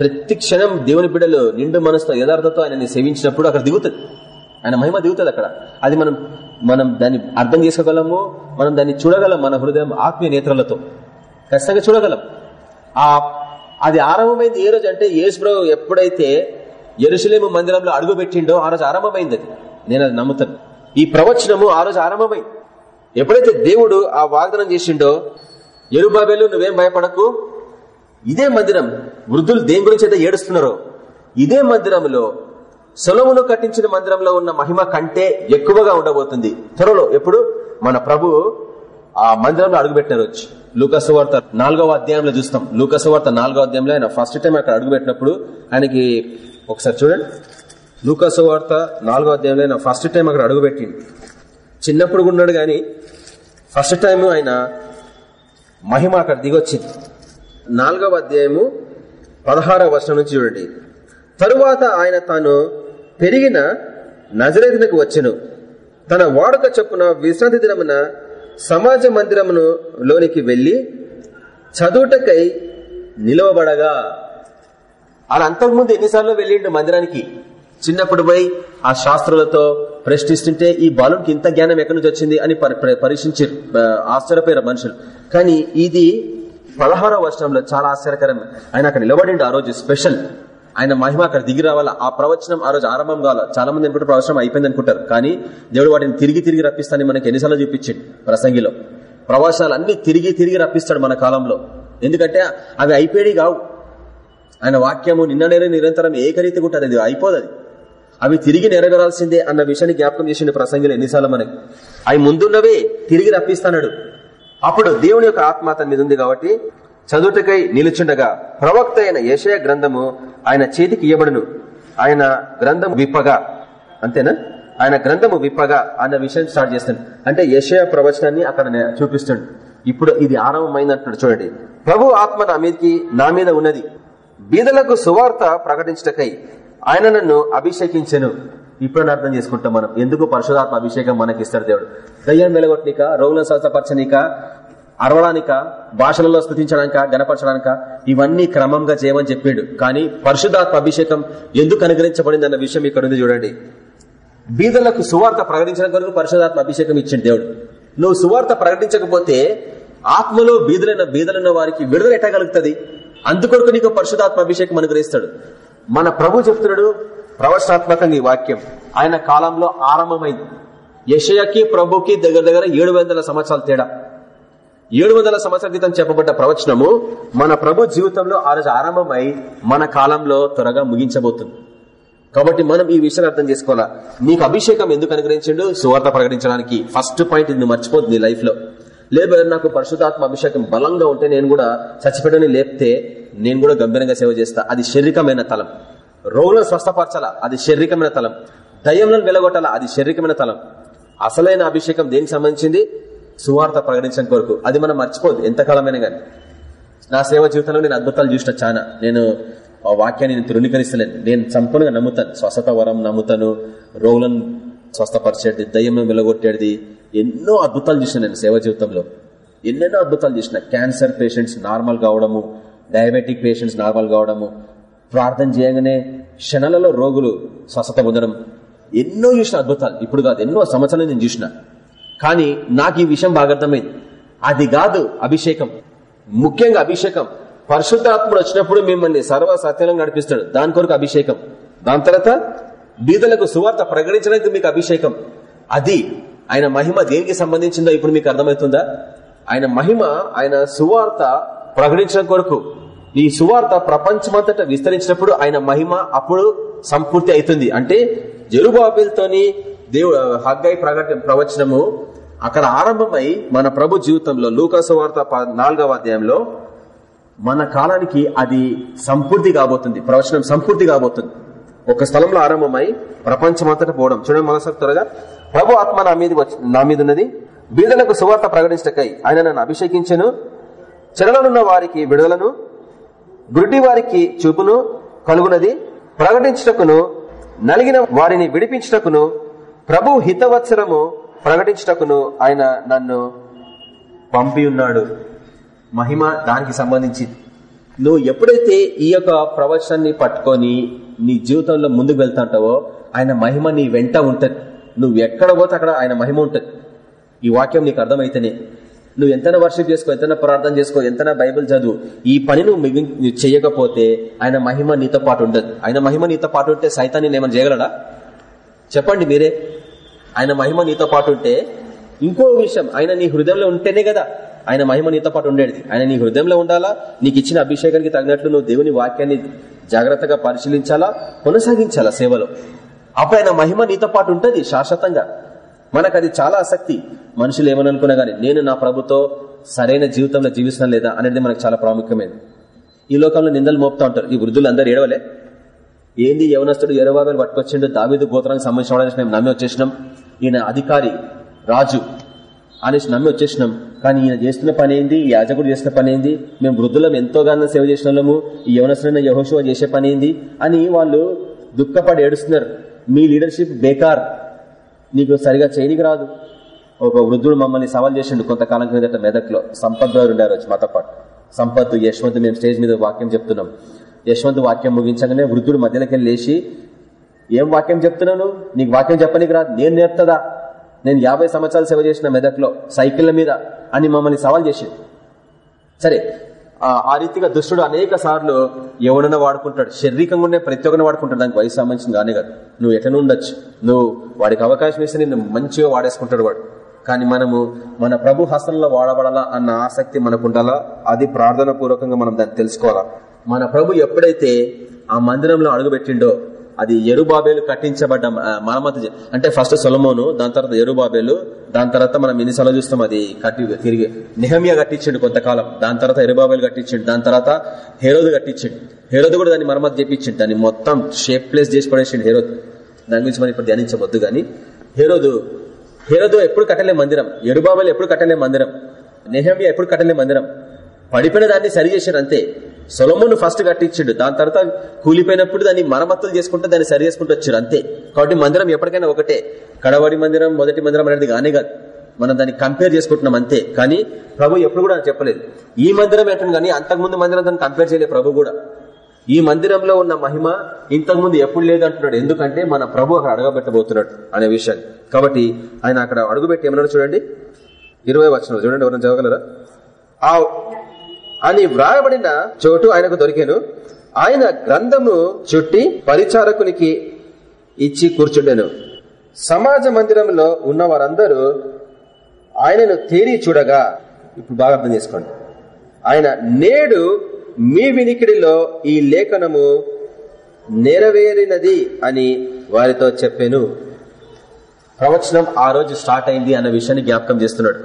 ప్రతి క్షణం దేవుని బిడ్డలు నిండు మనసుతో యథార్థతో ఆయనని సేవించినప్పుడు అక్కడ దిగుతుంది. ఆయన మహిమ దిగుతుంది అక్కడ. అది మనం మనం దాన్ని అర్థం చేసుకోగలము మనం దాన్ని చూడగలం మన హృదయం ఆత్మీయ నేత్రాలతో. ఖచ్చితంగా చూడగలం. ఆ అది ఆరంభమైంది ఏ రోజు అంటే యేసుప్రభు ఎప్పుడైతే ఎరుసలేము మందిరంలో అడుగుపెట్టిండో ఆ రోజు ఆరంభమైంది అది. నేను అది నమ్ముతాను. ఈ ప్రవచనము ఆ రోజు ఆరంభమైంది. ఎప్పుడైతే దేవుడు ఆ వాగ్దానం చేసిండో ఎరుబాబేలు నువ్వేం భయపడకు ఇదే మందిరం వృద్ధులు దేని గురించి అయితే ఏడుస్తున్నారో ఇదే మందిరంలో సొలమును కట్టించిన మందిరంలో ఉన్న మహిమ కంటే ఎక్కువగా ఉండబోతుంది. త్వరలో ఎప్పుడు? మన ప్రభు ఆ మందిరంలో అడుగుపెట్టిన రోజు. లూకసువార్త నాలుగవ అధ్యాయంలో చూస్తాం లూకసువార్త నాలుగవ అధ్యాయంలో ఆయన ఫస్ట్ టైం అక్కడ అడుగుపెట్టినప్పుడు ఆయనకి ఒకసారి చూడండి. లూకసువార్త నాలుగవ అధ్యాయంలో ఆయన ఫస్ట్ టైం అక్కడ అడుగుపెట్టింది చిన్నప్పుడు ఉన్నాడు కానీ ఫస్ట్ టైం ఆయన మహిమ అక్కడ దిగొచ్చింది. నాలుగవ అధ్యాయము పదహారవ వర్షం నుంచి చూడండి. తరువాత ఆయన తాను పెరిగిన నజరేతునకు వచ్చెను. తన వాడుక చొప్పున విశ్రాంతి దినమున సమాజ మందిరమును లోనికి వెళ్ళి చదువుటకై నిలవబడగా. ఆయన అంతకుముందు ఎన్నిసార్లు వెళ్ళిండు మందిరానికి? చిన్నప్పుడు పోయి ఆ శాస్త్రులతో ప్రశ్నిస్తుంటే ఈ బాలునికి ఇంత జ్ఞానం ఎక్కడి నుంచి వచ్చింది అని పరీక్షించి ఆశ్చర్యపోయారు మనుషులు. కానీ ఇది పదహారో వర్షంలో చాలా ఆశ్చర్యకరం. ఆయన అక్కడ నిలబడిండు ఆ రోజు స్పెషల్. ఆయన మహిమ అక్కడ దిగి రావాలా? ఆ ప్రవచనం ఆ రోజు ఆరంభం కావాలా? చాలా మంది అనుకుంటే ప్రవచనం అయిపోయింది అనుకుంటారు. కానీ దేవుడు వాటిని తిరిగి తిరిగి రప్పిస్తాను మనకి ఎన్నిసార్లు చూపించాడు ప్రసంగిలో. ప్రవచనాలు అన్ని తిరిగి తిరిగి రప్పిస్తాడు మన కాలంలో. ఎందుకంటే అవి అయిపోయి కావు. ఆయన వాక్యము నిన్న నిరంతరం ఏకరీతిగా ఉంటుంది. అది అయిపోదు అవి తిరిగి నెరవేరాల్సిందే అన్న విషయాన్ని జ్ఞాపకం చేసిన ప్రసంగిలో ఎన్నిసార్లు మనకి. అవి ముందున్నవే తిరిగి రప్పిస్తాడు అప్పుడు దేవుని యొక్క ఆత్మ అతని మీద ఉంది కాబట్టి చదువుటకై నిలుచుండగా ప్రవక్త అయిన యశయ గ్రంథము ఆయన చేతికి ఇయ్యబడును. ఆయన గ్రంథం విప్పగా. అంతేనా? ఆయన గ్రంథము విప్పగా అన్న విషయం స్టార్ట్ చేస్తాను అంటే యశయ ప్రవచనాన్ని అక్కడ చూపిస్తాడు. ఇప్పుడు ఇది ఆరంభమైంది అంటున్నాడు చూడండి. ప్రభు ఆత్మ నా మీదకి నా మీద ఉన్నది. బీదలకు సువార్త ప్రకటించటకై ఆయన నన్ను అభిషేకించను. ఇప్పుడు అర్థం చేసుకుంటాం మనం. ఎందుకు పరిశుధాత్మ అభిషేకం మనకి ఇస్తాడు దేవుడు? దయ్యం వెలగొట్టనిక రోగుల స్వస్థపరచనిక అరవడానిక భాషలలో స్థుతించడానిక గణపరచడానిక ఇవన్నీ క్రమంగా చేయమని చెప్పాడు. కానీ పరిశుధాత్మ అభిషేకం ఎందుకు అనుగ్రహించబడింది అన్న విషయం ఇక్కడ ఉంది చూడండి. బీదలకు సువార్త ప్రకటించడం కొరకు పరిశుధాత్మ అభిషేకం ఇచ్చింది దేవుడు. నువ్వు సువార్త ప్రకటించకపోతే ఆత్మలో బీదులైన బీదలున్న వారికి విడుదల ఎట్టగలుగుతుంది? అందుకొరకు నీకు పరిశుధాత్మ అభిషేకం అనుగ్రహిస్తాడు. మన ప్రభు చెప్తున్నాడు ప్రవచనాత్మకంగా ఈ వాక్యం. ఆయన కాలంలో ఆరంభమైంది. యషయకి ప్రభుకి దగ్గర దగ్గర ఏడు వందల సంవత్సరాల తేడా. ఏడు వందల సంవత్సరాల క్రితం చెప్పబడ్డ ప్రవచనము మన ప్రభు జీవితంలో ఆ రోజు ఆరంభమై మన కాలంలో త్వరగా ముగించబోతుంది. కాబట్టి మనం ఈ విషయాన్ని అర్థం చేసుకోవాలా? నీకు అభిషేకం ఎందుకు అనుగ్రహించండు? సువార్త ప్రకటించడానికి ఫస్ట్ పాయింట్ ఇది మర్చిపోతుంది నీ లైఫ్లో. లేదు నాకు పరిశుధాత్మ అభిషేకం బలంగా ఉంటే నేను కూడా చచ్చిపెట్టని లేపితే నేను కూడా గంభీరంగా సేవ చేస్తా. అది శారీరకమైన తలం. రోగులను స్వస్థపరచాలా? అది శారీరకమైన తలం. దయ్యంలను వెలగొట్టాలా? అది శారీరకమైన తలం. అసలైన అభిషేకం దేనికి సంబంధించింది? సువార్త ప్రకటించడం కొరకు అది మనం మర్చిపోదు ఎంతకాలమైనా కానీ నా సేవ జీవితంలో నేను అద్భుతాలు చూసిన చాలా నేను ఆ వాక్యాన్ని నేను తృణీకరిస్తలేను నేను సంపూర్ణంగా నమ్ముతాను. స్వస్థత వరం నమ్ముతాను. రోగులను స్వస్థపరిచేది దయ్యం వెలగొట్టేది. ఎన్నో అద్భుతాలు చూసిన నేను సేవ జీవితంలో. ఎన్నెన్నో అద్భుతాలు చూసిన. క్యాన్సర్ పేషెంట్స్ నార్మల్ కావడము డయాబెటిక్ పేషెంట్స్ నార్మల్ కావడము ప్రార్థన చేయగానే క్షణాలలో రోగులు స్వస్థత పొందడం. ఎన్నో చూసిన అద్భుతాలు. ఇప్పుడు కాదు ఎన్నో సంవత్సరాలు నేను చూసిన. కానీ నాకు ఈ విషయం బాగా అర్థమైంది. అది కాదు అభిషేకం. ముఖ్యంగా అభిషేకం. పరిశుద్ధాత్ముడు వచ్చినప్పుడు మిమ్మల్ని సర్వ సత్యంలో నడిపిస్తాడు. దాని కొరకు అభిషేకం. దాని తర్వాత బీదలకు సువార్త ప్రకటించడానికి మీకు అభిషేకం. అది ఆయన మహిమ దేనికి సంబంధించిందో ఇప్పుడు మీకు అర్థమవుతుందా? ఆయన మహిమ ఆయన సువార్త ప్రకటించడం కొరకు. ఈ సువార్త ప్రపంచమంతటా విస్తరించినప్పుడు ఆయన మహిమ అప్పుడు సంపూర్తి అవుతుంది. అంటే జరుబాబిల్తోని దేవుడు హగ్గై ప్రకట ప్రవచనము అక్కడ ఆరంభమై మన ప్రభు జీవితంలో లూకాసు వార్త నాలుగవ అధ్యాయంలో మన కాలానికి అది సంపూర్తి కాబోతుంది. ప్రవచనం సంపూర్తి కాబోతుంది. ఒక స్థలంలో ఆరంభమై ప్రపంచమంతటా పోవడం. చూడండి మనసారి త్వరగా. ప్రభు ఆత్మ నా మీద నా మీద ఉన్నది బీదలకు సువార్త ప్రకటించటకై ఆయన నన్ను అభిషేకించను. చెరలనున్న వారికి విడుదలను. గుడ్డి వారికి చూపును కలుగునది. ప్రకటించుటకును నలిగిన వారిని విడిపించుటకును ప్రభు హితవత్సరము ప్రకటించుటకును ఆయన నన్ను పంపి ఉన్నాడు. మహిమ దానికి సంబంధించి. నువ్వు ఎప్పుడైతే ఈ యొక్క ప్రవచనాన్ని పట్టుకొని నీ జీవితంలో ముందుకు వెళ్తాంటావో ఆయన మహిమ నీ వెంట ఉంటది. నువ్వు ఎక్కడ పోతే అక్కడ ఆయన మహిమ ఉంటది. ఈ వాక్యం నీకు అర్థమైతేనే. నువ్వు ఎంతైనా వర్షిప్ చేసుకో ఎంతైనా ప్రార్థన చేసుకో ఎంతైనా బైబిల్ చదువు ఈ పని నువ్వు నువ్వు చేయకపోతే ఆయన మహిమ నీతో పాటు ఉండదు. ఆయన మహిమ నీతో పాటు ఉంటే సైతాన్ని ఏమైనా చేయగలడా? చెప్పండి మీరే. ఆయన మహిమ నీతో పాటు ఉంటే ఇంకో విషయం ఆయన నీ హృదయంలో ఉంటేనే కదా ఆయన మహిమ నీతో పాటు ఉండేది. ఆయన నీ హృదయంలో ఉండాలా? నీకు ఇచ్చిన అభిషేకానికి తగినట్లు నువ్వు దేవుని వాక్యాన్ని జాగ్రత్తగా పరిశీలించాలా? కొనసాగించాలా సేవలో? అప్పుడు ఆయన మహిమ నీతో పాటు ఉంటుంది శాశ్వతంగా. మనకు అది చాలా ఆసక్తి. మనుషులు ఏమని అనుకున్నా గానీ నేను నా ప్రభుతో సరైన జీవితంలో జీవిస్తున్నా లేదా అనేది మనకు చాలా ప్రాముఖ్యమైనది. ఈ లోకంలో నిందలు మోపుతా ఉంటారు. ఈ వృద్ధులు అందరు ఏడవలే. ఏంది యవనస్తుడు ఎరవాబేలు పట్టుకొచ్చిండు? దావిదు గోత్రానికి సంబంధించిన మేము నమ్మి వచ్చేసినాం. ఈయన అధికారి రాజు అనేసి నమ్మి వచ్చేసినాం. కానీ ఈయన చేస్తున్న పని ఏంది? ఈ యాజకుడు చేసిన పని ఏంది? మేము వృద్ధులం ఎంతోగానో సేవ చేసిన వాళ్ళము ఈ యవనసరైన యహోశివ చేసే పని ఏంది? అని వాళ్ళు దుఃఖపడి ఏడుస్తున్నారు. మీ లీడర్షిప్ బేకార్. నీకు సరిగా చేయనికి రాదు. ఒక వృద్ధుడు మమ్మల్ని సవాల్ చేసిండు కొంతకాలం క్రిందట మెదక్లో. సంపత్ గారు ఉండారు వచ్చి మాతో పాటు. సంపత్ యశ్వంత్ మేము స్టేజ్ మీద వాక్యం చెప్తున్నాం. యశ్వంత్ వాక్యం ముగించగానే వృద్ధుడు మధ్యలోకి లేచి ఏం వాక్యం చెప్తున్నాను? నీకు వాక్యం చెప్పనీకి రాదు. నేను నేర్తదా నేను యాభై సంవత్సరాలు సేవ చేసిన మెదక్లో సైకిళ్ళ మీద అని మమ్మల్ని సవాల్ చేసింది. సరే ఆ రీతిగా దుష్టుడు అనేక సార్లు ఎవడన్నా వాడుకుంటాడు. శారీరకంగానే ప్రతి ఒక్కరిని వాడుకుంటాడు. దానికి వయసు సంబంధించిన కానీ కాదు. నువ్వు ఎట్లా ఉండొచ్చు. నువ్వు వాడికి అవకాశం ఇస్తే నిన్ను మంచిగా వాడేసుకుంటాడు వాడు. కానీ మనము మన ప్రభు హస్తంలో వాడబడాలా అన్న ఆసక్తి మనకు ఉండాలా? అది ప్రార్థన పూర్వకంగా మనం దాన్ని తెలుసుకోవాలా? మన ప్రభు ఎప్పుడైతే ఆ మందిరంలో అడుగుపెట్టిండో అది ఎరుబాబేలు కట్టించబడ్డ మరమ్మతు అంటే ఫస్ట్ సొలమోను దాని తర్వాత ఎరుబాబేలు దాని తర్వాత మనం ఎన్నిసార్లు చూస్తాం అది కట్టి తిరిగి నిహమియా కట్టించిండు కొంతకాలం దాని తర్వాత ఎరుబాబేలు కట్టించిండు దాని తర్వాత హేరోదు కట్టించిండు. హేరోదు కూడా దాన్ని మరమ్మతు చేపించిండు దాన్ని మొత్తం షేప్ ప్లేస్ చేసి పడేసిండు హేరోద్. దాని గురించి మనం ఇప్పుడు ధ్యానించవద్దు గాని హేరోదు హేరోదు ఎప్పుడు కట్టలే మందిరం ఎరుబాబేలు ఎప్పుడు కట్టలే మందిరం నెహమియా ఎప్పుడు కట్టలే మందిరం పడిపోయిన దాన్ని సరి చేశారు అంతే. సొలమును ఫస్ట్ కట్టించిండు. దాని తర్వాత కూలిపోయినప్పుడు దాన్ని మరమ్మతులు చేసుకుంటే దాన్ని సరి చేసుకుంటూ వచ్చారు అంతే. కాబట్టి మందిరం ఎప్పటికైనా ఒకటే. కడవడి మందిరం మొదటి మందిరం అనేది కానీ కాదు. మనం దాన్ని కంపేర్ చేసుకుంటున్నాం అంతే. కానీ ప్రభు ఎప్పుడు కూడా చెప్పలేదు. ఈ మందిరం ఏంటని కానీ అంతకుముందు మందిరం దాన్ని కంపేర్ చేయలేదు ప్రభు కూడా. ఈ మందిరంలో ఉన్న మహిమ ఇంతకుముందు ఎప్పుడు లేదంటున్నాడు. ఎందుకంటే మన ప్రభు అక్కడ అడగబెట్టబోతున్నాడు అనే విషయాన్ని. కాబట్టి ఆయన అక్కడ అడుగుపెట్టి ఏమన్నాడు చూడండి? ఇరవై వచ్చిన చూడండి ఎవరైనా చదవగలరా? ఆ అని వ్రాయబడిన చోటు ఆయనకు దొరికాను. ఆయన గ్రంథము చుట్టి పరిచారకునికి ఇచ్చి కూర్చుండెను. సమాజ మందిరంలో ఉన్న వారందరూ ఆయనను తేరి చూడగా ఇప్పుడు బాగా అర్థం చేసుకోండి. ఆయన నేడు మీ వినికిడిలో ఈ లేఖనము నెరవేరినది అని వారితో చెప్పాను. ప్రవచనం ఆ రోజు స్టార్ట్ అయింది అన్న విషయాన్ని జ్ఞాపకం చేస్తున్నాడు.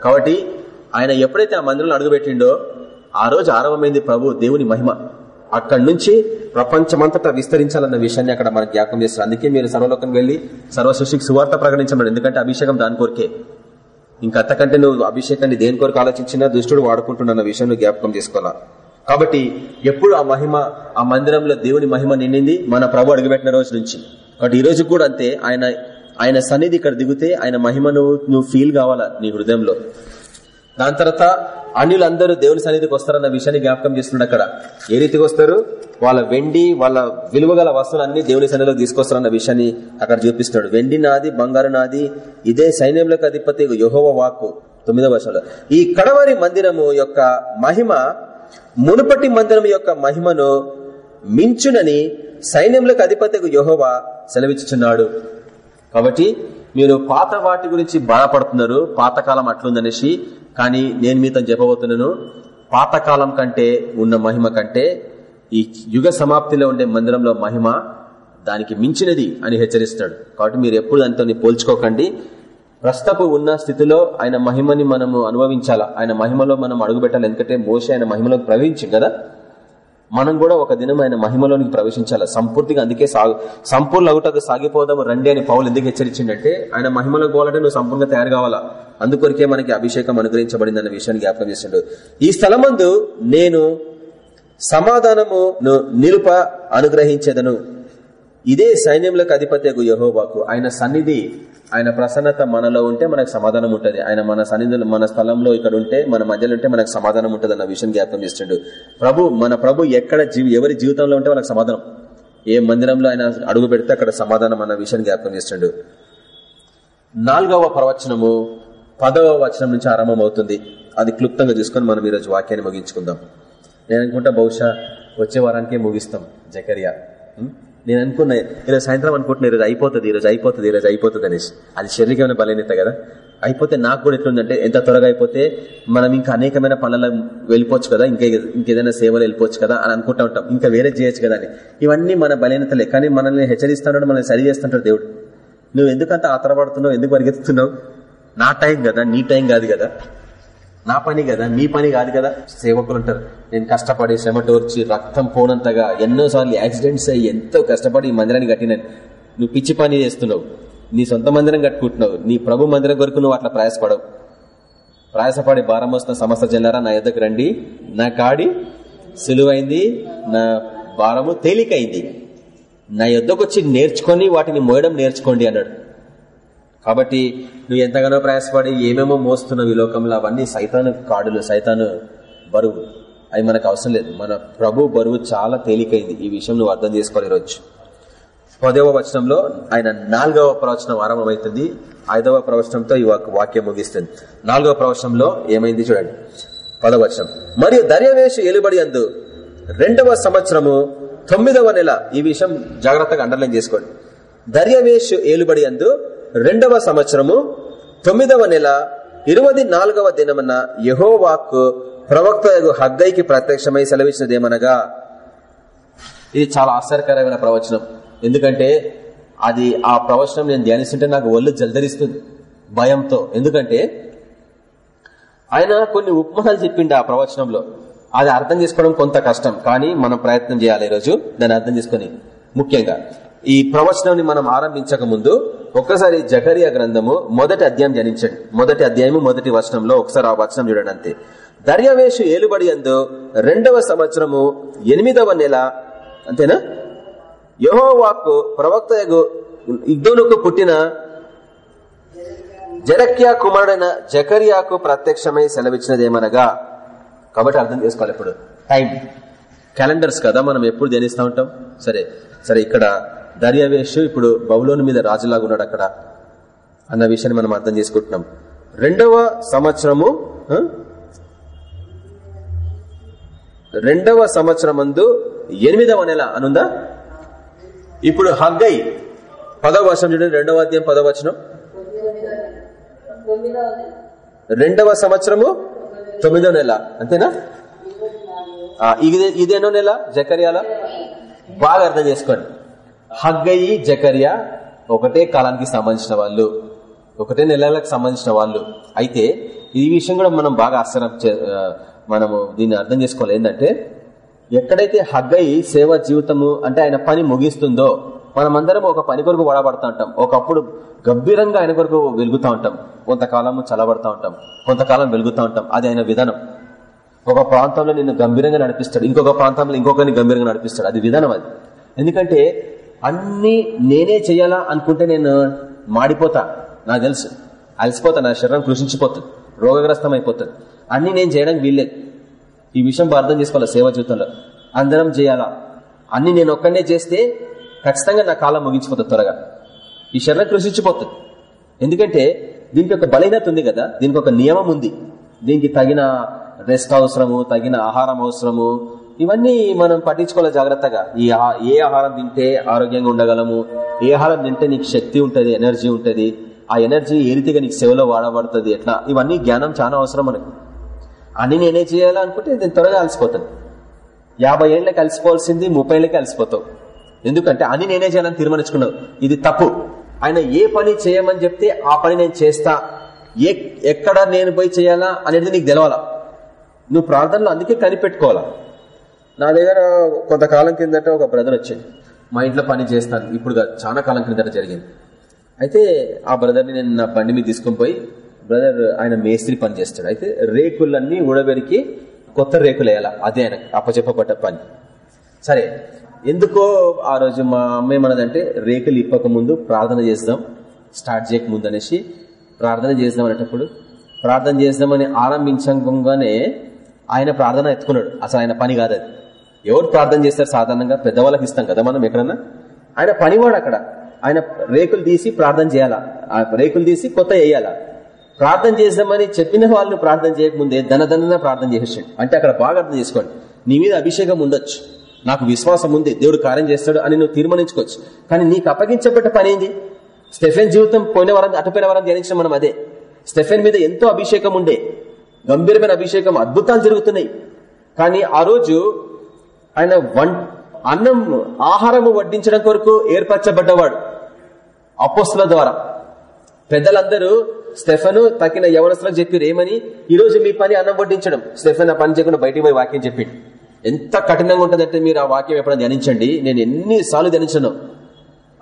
కాబట్టి ఆయన ఎప్పుడైతే ఆ మందిరంలో అడుగుపెట్టిండో ఆ రోజు ఆరంభమైంది ప్రభు దేవుని మహిమ. అక్కడి నుంచి ప్రపంచమంతటా విస్తరించాలన్న విషయాన్ని అక్కడ మనకు జ్ఞాపకం చేస్తారు. అందుకే మీరు సర్వలోకం వెళ్ళి సర్వసృష్టికి సువార్త ప్రకటించమని ఎందుకంటే అభిషేకం దాని కోరికే. ఇంకంతకంటే నువ్వు అభిషేకాన్ని దేని కొరకు ఆలోచించినా దుష్టుడు వాడుకుంటున్న విషయం జ్ఞాపకం చేసుకోవాలా? కాబట్టి ఎప్పుడు ఆ మహిమ ఆ మందిరంలో దేవుని మహిమ నిండింది? మన ప్రభు అడుగుపెట్టిన రోజు నుంచి. కాబట్టి ఈ రోజు కూడా అంతే. ఆయన ఆయన సన్నిధి ఇక్కడ దిగితే ఆయన మహిమను నువ్వు ఫీల్ కావాలా నీ హృదయంలో? దాని తర్వాత అన్యులందరూ దేవుని సన్నిధికి వస్తారన్న విషయాన్ని జ్ఞాపకం చేస్తున్నాడు అక్కడ. ఏ రీతికి వస్తారు? వాళ్ళ వెండి వాళ్ళ విలువగల వస్తువులన్నీ దేవుని సన్నిధిలో తీసుకొస్తారన్న విషయాన్ని అక్కడ చూపిస్తున్నాడు. వెండి నాది బంగారు నాది ఇదే సైన్యంలోకి అధిపతి యహోవ వాక్కు. తొమ్మిదవ వర్షంలో ఈ కడవరి మందిరము యొక్క మహిమ మునుపటి మందిరం యొక్క మహిమను మించునని సైన్యంలోకి అధిపతి యహోవా సెలవిచ్చుచున్నాడు. కాబట్టి మీరు పాత వాటి గురించి బాధపడుతున్నారు పాతకాలం అట్లుందనేసి కానీ నేను మీతో చెప్పబోతున్నాను పాతకాలం కంటే ఉన్న మహిమ కంటే ఈ యుగ సమాప్తిలో ఉండే మందిరంలో మహిమ దానికి మించినది అని హెచ్చరిస్తాడు. కాబట్టి మీరు ఎప్పుడు దానితో పోల్చుకోకండి. ప్రస్తుతపు ఉన్న స్థితిలో ఆయన మహిమని మనము అనుభవించాలా? ఆయన మహిమలో మనం అడుగుపెట్టాలి? ఎందుకంటే మోసే ఆయన మహిమలోకి ప్రవహించింది కదా? మనం కూడా ఒక దినం ఆయన మహిమలోనికి ప్రవేశించాలి. సంపూర్తిగా అందుకే సాగు సంపూర్ణ అవుటకు సాగిపోదాము రండి అని పౌలు ఎందుకు హెచ్చరించిందంటే ఆయన మహిమలోకి పోవాలంటే నువ్వు సంపూర్ణంగా తయారు కావాలా? అందుకొరికే మనకి అభిషేకం అనుగ్రహించబడింది అన్న విషయాన్ని జ్ఞాపకం చేసిండు. ఈ స్థలమందు నేను సమాధానము నిలుప అనుగ్రహించేదను. ఇదే సైన్యములకు అధిపత్యకు యహోబాకు ఆయన సన్నిధి ఆయన ప్రసన్నత మనలో ఉంటే మనకు సమాధానం ఉంటుంది. ఆయన మన సన్నిధులు మన స్థలంలో ఇక్కడ ఉంటే మన మధ్యలో ఉంటే మనకు సమాధానం ఉంటుంది అన్న విషయం జ్ఞాపకం చేస్తుండడు ప్రభు మన ప్రభు ఎక్కడ జీవి ఎవరి జీవితంలో ఉంటే వాళ్ళకి సమాధానం. ఏ మందిరంలో ఆయన అడుగు పెడితే అక్కడ సమాధానం అన్న విషయం జ్ఞాపకం చేస్తుండడు నాలుగవ ప్రవచనము పదవ వచనం నుంచి ఆరంభం అవుతుంది అది క్లుప్తంగా చూసుకొని మనం ఈరోజు వాక్యాన్ని ముగించుకుందాం. నేను అనుకుంటా బహుశా వచ్చే వారానికే ముగిస్తాం జకరియా. నేను అనుకున్నా ఈరోజు సాయంత్రం అనుకుంటున్నా ఈరోజు అయిపోతుంది ఈరోజు అయిపోతుంది ఈరోజు అయిపోతుంది అనేసి. అది శరీరమైన బలహీనత కదా. అయిపోతే నాకు కూడా ఎట్లుందంటే ఎంత త్వరగా అయిపోతే మనం ఇంకా అనేకమైన పనుల వెళ్ళిపోవచ్చు కదా ఇంకా ఇంకేదైనా సేవలు వెళ్ళిపోవచ్చు కదా అని అనుకుంటా ఉంటాం. ఇంకా వేరే చేయొచ్చు కదా అని. ఇవన్నీ మన బలహీనతలే. కానీ మనల్ని హెచ్చరిస్తున్నాడు మనల్ని సరి చేస్తుంటాడు దేవుడు. నువ్వు ఎందుకంత ఆతరపడుతున్నావు ఎందుకు పరిగెత్తుతున్నావు? నా టైం కదా నీ టైం కాదు కదా. నా పని కదా మీ పని కాదు కదా. సేవకులు ఉంటారు నేను కష్టపడి శ్రమటోర్చి రక్తం పోనంతగా ఎన్నోసార్లు యాక్సిడెంట్స్ అయ్యి ఎంతో కష్టపడి ఈ మందిరాన్ని కట్టినాను. నువ్వు పిచ్చి పని చేస్తున్నావు నీ సొంత మందిరం కట్టుకుంటున్నావు నీ ప్రభు మందిరం కొరకు నువ్వు అట్లా ప్రయాసపడవు. ప్రయాసపడి భారం వస్తున్న సమస్త జల్లారా నా ఎద్దకు రండి. నా కాడి సులువైంది నా భారము తేలికైంది. నా యుద్ధకు వచ్చి నేర్చుకొని వాటిని మోయడం నేర్చుకోండి అన్నాడు. కాబట్టి నువ్వు ఎంతగానో ప్రయాసపడి ఏమేమో మోస్తున్నావు ఈ లోకంలో అవన్నీ సైతాను కాడులు సైతాను బరువు. అవి మనకు అవసరం లేదు. మన ప్రభు బరువు చాలా తేలికైంది. ఈ విషయం నువ్వు అర్థం చేసుకోవాలి రోజు పదవ వచనంలో ఆయన నాలుగవ ప్రవచనం ఆరంభమవుతుంది. ఐదవ ప్రవచనంతో ఈ వాక్యం ముగిస్తుంది. నాలుగవ ప్రవచనంలో ఏమైంది చూడండి. పదవచనం మరియు దర్యవేషు ఎలుబడి అందు రెండవ సంవత్సరము తొమ్మిదవ నెల. ఈ విషయం జాగ్రత్తగా అండర్లైన్ చేసుకోండి. దర్యవేషు ఏలుబడి అందు రెండవ సంవత్సరము తొమ్మిదవ నెల ఇరవై నాలుగవ దినమన్న యహోవాక్ ప్రవక్త హగ్గైకి ప్రత్యక్షమై సెలవిచ్చినదేమనగా ఇది చాలా ఆశ్చర్యకరమైన ప్రవచనం. ఎందుకంటే అది ఆ ప్రవచనం నేను ధ్యానిస్తుంటే నాకు ఒళ్ళు జల్దరిస్తుంది భయంతో. ఎందుకంటే ఆయన కొన్ని ఉపమానాలు చెప్పిండు ఆ ప్రవచనంలో. అది అర్థం చేసుకోవడం కొంత కష్టం కానీ మనం ప్రయత్నం చేయాలి ఈరోజు. దాన్ని అర్థం చేసుకుని ముఖ్యంగా ఈ ప్రవచనాన్ని మనం ఆరంభించక ముందు ఒక్కసారి జకరియా గ్రంథము మొదటి అధ్యాయం జనించండి. మొదటి అధ్యాయము మొదటి వచనంలో ఒకసారి ఆ వచనం చూడండి అంతే. దర్యావేషు ఏలుబడి అందు రెండవ సంవత్సరము ఎనిమిదవ నెల అంతేనా? యహోవాకు ప్రవక్త ఇగ్దోనుకు పుట్టిన జరక్యా కుమారుడైన జకరియాకు ప్రత్యక్షమై సెలవిచ్చినదేమనగా కాబట్టి అర్థం చేసుకోవాలి ఇప్పుడు. టైం. క్యాలెండర్స్ కదా మనం ఎప్పుడు ధ్యానిస్తూ ఉంటాం? సరే. సరే ఇక్కడ దర్యావేషు ఇప్పుడు బౌలోని మీద రాజులాగా ఉన్నాడు అక్కడ అన్న విషయాన్ని మనం అర్థం చేసుకుంటున్నాం. రెండవ సంవత్సరము రెండవ రెండవ సంవత్సరమందు ఎనిమిదవ నెల అనుందా? ఇప్పుడు హగ్గై పదవ వచనం చూడండి రెండవ అధ్యాయం పదవ వచనం. రెండవ సంవత్సరము తొమ్మిదవ నెల అంతేనా? ఇదే ఇదేనో నెల జకర్యాల? బాగా అర్థం చేసుకోండి. హగ్గయి జకర్య ఒకటే కాలానికి సంబంధించిన వాళ్ళు ఒకటే నెలలకు సంబంధించిన వాళ్ళు. అయితే ఈ విషయం కూడా మనం బాగా అసరం మనము దీన్ని అర్థం చేసుకోవాలి. ఏంటంటే ఎక్కడైతే హగ్గయి సేవ జీవితము అంటే ఆయన పని ముగిస్తుందో మనమందరం ఒక పని కొరకు వాడబడతా ఉంటాం. ఒకప్పుడు గంభీరంగా ఆయన కొరకు వెలుగుతా ఉంటాం. కొంతకాలము చల్లబడతా ఉంటాం. కొంతకాలం వెలుగుతా ఉంటాం. అది ఆయన విధానం. ఒక ప్రాంతంలో నిన్ను గంభీరంగా నడిపిస్తాడు. ఇంకొక ప్రాంతంలో ఇంకొకరిని గంభీరంగా నడిపిస్తాడు. అది విధానం అది. ఎందుకంటే అన్ని నేనే చేయాలా అనుకుంటే నేను మాడిపోతా. నాకు తెలుసు. అలసిపోతా. నా శరీరం కృషించిపోతుంది. రోగగ్రస్తం అయిపోతుంది అన్ని నేను చేయడానికి వీల్లేదు. ఈ విషయం అర్థం చేసుకోవాలి సేవ జీవితంలో? అందరం చేయాలా? అన్ని నేను ఒక్కనే చేస్తే ఖచ్చితంగా నా కాలం ముగించిపోతుంది త్వరగా. ఈ శరీరం కృషించిపోతుంది. ఎందుకంటే దీనికి ఒక బలహీనత ఉంది కదా. దీనికి ఒక నియమం ఉంది. దీనికి తగిన రెస్ట్ అవసరము తగిన ఆహారం అవసరము ఇవన్నీ మనం పట్టించుకోవాలి జాగ్రత్తగా. ఈ ఏ ఆహారం తింటే ఆరోగ్యంగా ఉండగలము? ఏ ఆహారం తింటే నీకు శక్తి ఉంటుంది ఎనర్జీ ఉంటుంది? ఆ ఎనర్జీ ఏ రీతిగా నీకు సేవలో వాడబడుతుంది? ఎట్లా? ఇవన్నీ జ్ఞానం చాలా అవసరం మనకు. అన్ని నేనే చేయాలనుకుంటే నేను త్వరగా అలసిపోతాను. యాభై ఏళ్ళకి అలసిపోవాల్సింది ముప్పై ఏళ్ళకి అలసిపోతావు. ఎందుకంటే అన్ని నేనే చేయాలని తీర్మానించుకున్నావు. ఇది తప్పు. ఆయన ఏ పని చేయమని చెప్తే ఆ పని నేను చేస్తా. ఏ ఎక్కడ నేను పోయి చేయాలా అనేది నీకు తెలవాలా. నువ్వు ప్రార్థనలో అందుకే కనిపెట్టుకోవాలా. నా దగ్గర కొంతకాలం కిందట ఒక బ్రదర్ వచ్చింది మా ఇంట్లో పని చేస్తాను ఇప్పుడు చాలా కాలం కిందట జరిగింది. అయితే ఆ బ్రదర్ని నేను నా బండి మీద తీసుకొని పోయి బ్రదర్ ఆయన మేస్త్రి పని చేస్తాడు. అయితే రేకులన్నీ ఊడబెరికి కొత్త రేకులు వేయాల. అదే ఆయన అప్పచెప్పబడ్డ పని. సరే ఎందుకో ఆ రోజు మా అమ్మ ఏమన్నదంటే రేకులు ఇప్పక ముందు ప్రార్థన చేద్దాం స్టార్ట్ చేయక ముందు అనేసి ప్రార్థన చేద్దాం అనేటప్పుడు ప్రార్థన చేద్దామని ఆరంభించగానే ఆయన ప్రార్థన ఎత్తుకున్నాడు. అసలు ఆయన పని కాదు అది ఎవరు ప్రార్థన చేస్తారు సాధారణంగా? పెద్దవాళ్ళకి ఇస్తాం కదా మనం ఎక్కడన్నా? ఆయన పనివాడు అక్కడ. ఆయన రేకులు తీసి ప్రార్థన చేయాలా? ఆ రేకులు తీసి కొత్త వేయాలా? ప్రార్థన చేద్దామని చెప్పిన వాళ్ళు ప్రార్థన చేయకముందే ధనధన ప్రార్థన చేసేసాడు అంటే అక్కడ బాగా అర్థం చేసుకోండి. నీ మీద అభిషేకం ఉండొచ్చు. నాకు విశ్వాసం ఉంది. దేవుడు కార్యం చేస్తాడు అని నువ్వు తీర్మానించుకోవచ్చు. కానీ నీకు అప్పగించబడ్డ పని ఏంది? స్టెఫెన్ జీవితం పోయిన వారం అటుపోయిన వారం ధ్యానించిన మనం అదే. స్టెఫెన్ మీద ఎంతో అభిషేకం ఉండే. గంభీరమైన అభిషేకం అద్భుతాలు జరుగుతున్నాయి. కానీ ఆ రోజు ఆయన వన్ అన్నం ఆహారము వడ్డించడం కొరకు ఏర్పరచబడ్డవాడు అపోస్తుల ద్వారా. పెద్దలందరూ స్టెఫను తక్కిన యవనస్తులకు చెప్పారు ఏమని? ఈ రోజు మీ పని అన్నం వడ్డించడం. స్టెఫెన్ ఆ పని చేయకుండా బయటికి పోయి వాక్యం చెప్పిండు. ఎంత కఠినంగా ఉంటుందంటే మీరు ఆ వాక్యం ఎప్పుడైనా ధ్యానించండి. నేను ఎన్నిసార్లు ధ్యానించను.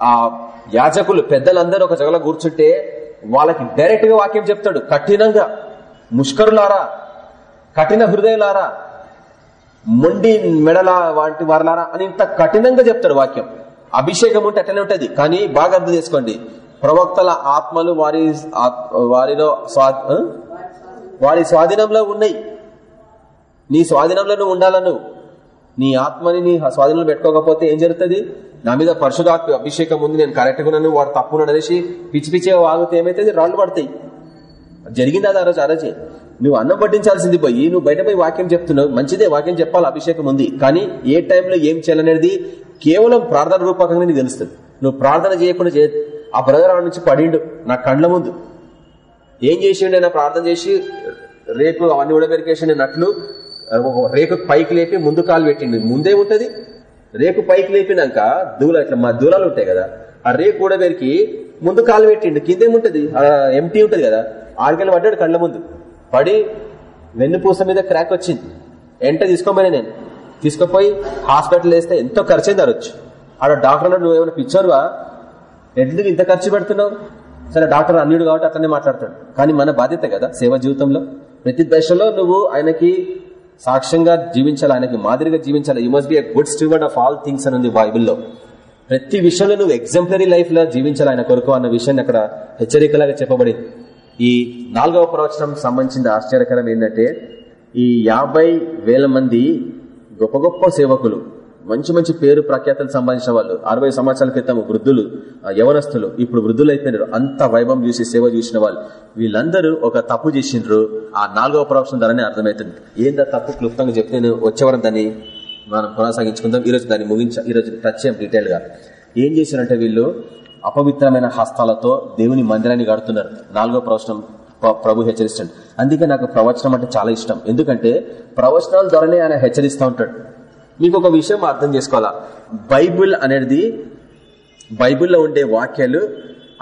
ఆ యాజకులు పెద్దలందరూ ఒక జగల కూర్చుంటే వాళ్ళకి డైరెక్ట్గా వాక్యం చెప్తాడు. కఠినంగా. ముష్కరులారా కఠిన హృదయలారా మొండి మెడల వాటి వారలారా అని ఇంత కఠినంగా చెప్తాడు వాక్యం. అభిషేకం ఉంటే అట్లనే ఉంటది. కానీ బాగా అర్థం చేసుకోండి. ప్రవక్తల ఆత్మలు వారి ఆత్- వారిలో స్వా వారి స్వాధీనంలో ఉన్నాయి. నీ స్వాధీనంలో నువ్వు ఉండాలను. నీ ఆత్మని నీ స్వాధీనంలో పెట్టుకోకపోతే ఏం జరుగుతుంది? నా మీద పరిశుధాత్మ అభిషేకం ఉంది. నేను కరెక్ట్గా ఉన్నాను. వాడు తప్పున్నాడు అనేసి పిచ్చి పిచ్చి వాగితే ఏమైతుంది? రాళ్ళు పడతాయి. జరిగింది అది ఆ రోజు? ఆ రోజే. నువ్వు అన్నం పట్టించాల్సింది పోయి నువ్వు బయట పోయి వాక్యం చెప్తున్నావు మంచిదే వాక్యం చెప్పాలి అభిషేకం ఉంది. కానీ ఏ టైంలో ఏం చేయాలనేది కేవలం ప్రార్థన రూపకంగా నీకు తెలుస్తుంది. నువ్వు ప్రార్థన చేయకుండా చే ఆ బ్రదర్ ఆడ నుంచి పడిండు నా కండ్ల ముందు. ఏం చేసిండు? ఆయన ప్రార్థన చేసి రేపు అవన్నీ కూడా పెరికేసిండు నట్లు రేకు పైకి లేపి ముందు కాలు పెట్టిండు. ముందే ఉంటది? రేకు పైకి లేపినాక దూల ఇట్లా మా దూలాలు ఉంటాయి కదా ఆ రేకు కూడా పెరికి ముందు కాలు పెట్టిండు. కిందేముంటది? ఎంటీ ఉంటది కదా. ఆడికెళ్ళి పడ్డాడు కళ్ళ ముందు. పడి వెన్నుపూస మీద క్రాక్ వచ్చింది. ఎంట తీసుకోమని నేను. తీసుకుపోయి హాస్పిటల్ వేస్తే ఎంతో ఖర్చు అయింది అరొచ్చు ఆడ డాక్టర్ అన్నాడు, నువ్వు ఏమైనా పిచ్చోరువా ఎందుకు ఇంత ఖర్చు పెడుతున్నావు? సరే డాక్టర్ అన్యుడు కాబట్టి అతనే మాట్లాడతాడు. కానీ మన బాధ్యత కదా సేవ జీవితంలో. ప్రతి దశలో నువ్వు ఆయనకి సాక్ష్యంగా జీవించాలి ఆయనకి మాదిరిగా జీవించాలి. You must be good steward of all things అని ఉంది బైబిల్లో. ప్రతి విషయంలో నువ్వు ఎగ్జాంపులరీ లైఫ్లో జీవించాలి ఆయన కొరకు అన్న విషయాన్ని అక్కడ హెచ్చరికలాగా చెప్పబడింది. ఈ నాలుగవ ప్రవచనం సంబంధించిన ఆశ్చర్యకరం ఏంటంటే ఈ యాభై వేల మంది గొప్ప గొప్ప సేవకులు మంచి మంచి పేరు ప్రఖ్యాతలు సంబంధించిన వాళ్ళు అరవై సంవత్సరాల క్రితం వృద్ధులు యవనస్తులు ఇప్పుడు వృద్ధులు అయిపోయినారు అంత వైభవం చూసి సేవ చూసిన వాళ్ళు వీళ్ళందరూ ఒక తప్పు చేసిండ్రు. ఆ నాలుగవ ప్రవచనం ద్వారానే అర్థమవుతుంది. ఏందా తప్పు? క్లుప్తంగా చెప్తే నేను వచ్చేవారం దాన్ని మనం కొనసాగించుకుందాం. ఈరోజు దాన్ని ముగించా ఈరోజు టచ్ చేయం డీటెయిల్గా. ఏం చేశారంటే వీళ్ళు? అపవిత్రమైన హస్తాలతో దేవుని మందిరాన్ని కడుతున్నారు నాలుగో ప్రవచనం ప్రభు హెచ్చరిస్తాడు. అందుకే నాకు ప్రవచనం అంటే చాలా ఇష్టం. ఎందుకంటే ప్రవచనాల ద్వారానే ఆయన హెచ్చరిస్తూ ఉంటాడు. మీకు ఒక విషయం అర్థం చేసుకోవాలా? బైబిల్ అనేది బైబిల్లో ఉండే వాక్యాలు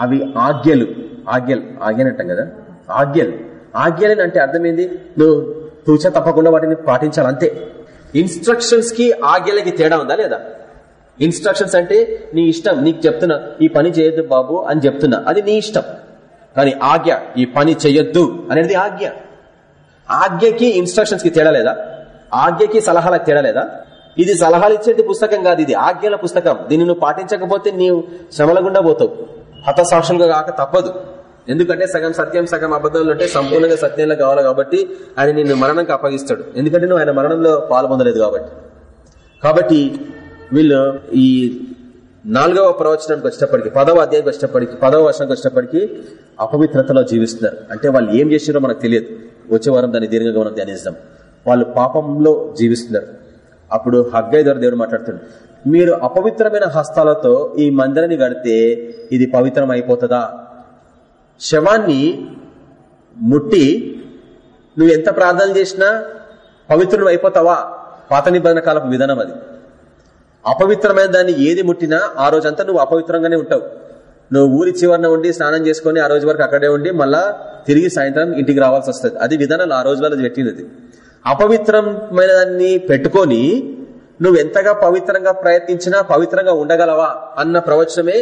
అవి ఆజ్ఞలు. ఆజ్ఞలు ఆజ్ఞనంటాం కదా? ఆజ్ఞలు. ఆజ్ఞలు అంటే అర్థమైంది? నువ్వు తూచ తప్పకుండా వాటిని పాటించాలి అంతే ఇన్స్ట్రక్షన్స్కి ఆజ్ఞలకి తేడా ఉందా లేదా? ఇన్స్ట్రక్షన్స్ అంటే నీ ఇష్టం నీకు చెప్తున్నా ఈ పని చేయొద్దు బాబు అని చెప్తున్నా. అది నీ ఇష్టం. కానీ ఆజ్ఞ ఈ పని చెయ్యొద్దు అనేది ఆజ్ఞ. ఆజ్ఞకి ఇన్స్ట్రక్షన్స్కి తేడా లేదా? ఆజ్ఞకి సలహాలకు తేడా లేదా? ఇది సలహాలు ఇచ్చేది పుస్తకం కాదు ఇది. ఆజ్ఞల పుస్తకం. దీన్ని నువ్వు పాటించకపోతే నీవు శ్రమల గుండా పోతావు. హతసాక్షులుగా కాక తప్పదు. ఎందుకంటే సగం సత్యం సగం అబద్ధంలో ఉంటే సంపూర్ణంగా సత్యంలో కావాలి కాబట్టి ఆయన నిన్ను మరణంకి అప్పగిస్తాడు. ఎందుకంటే నువ్వు ఆయన మరణంలో పాల్పొందలేదు కాబట్టి. కాబట్టి వీళ్ళు ఈ నాలుగవ ప్రవచనానికి వచ్చేటప్పటికి పదవ అధ్యాయానికి వచ్చేటప్పటికి పదవ వర్షానికి వచ్చేటప్పటికి అపవిత్రతలో జీవిస్తున్నారు. అంటే వాళ్ళు ఏం చేసినారో మనకు తెలియదు. వచ్చే వారం దాన్ని దీర్ఘంగా మనం ధ్యానిస్తాం. వాళ్ళు పాపంలో జీవిస్తున్నారు. అప్పుడు హగ్గై ద్వారా దేవుడు మాట్లాడుతాడు మీరు అపవిత్రమైన హస్తాలతో ఈ మందిరాన్ని కడితే ఇది పవిత్రం అయిపోతుందా శవాన్ని ముట్టి నువ్వు ఎంత ప్రార్థన చేసినా పవిత్రుడు అయిపోతావా? పాత నిబంధన కాలపు విధానం అది. అపవిత్రమైన దాన్ని ఏది ముట్టినా ఆ రోజంతా నువ్వు అపవిత్రంగానే ఉంటావు. నువ్వు ఊరి చివరన ఉండి స్నానం చేసుకుని ఆ రోజు వరకు అక్కడే ఉండి మళ్ళా తిరిగి సాయంత్రం ఇంటికి రావాల్సి వస్తుంది. అది విధానాలు ఆ రోజు వల్ల పెట్టినది అపవిత్రమైన దాన్ని పెట్టుకొని నువ్వు ఎంతగా పవిత్రంగా ప్రయత్నించినా పవిత్రంగా ఉండగలవా అన్న ప్రవచనమే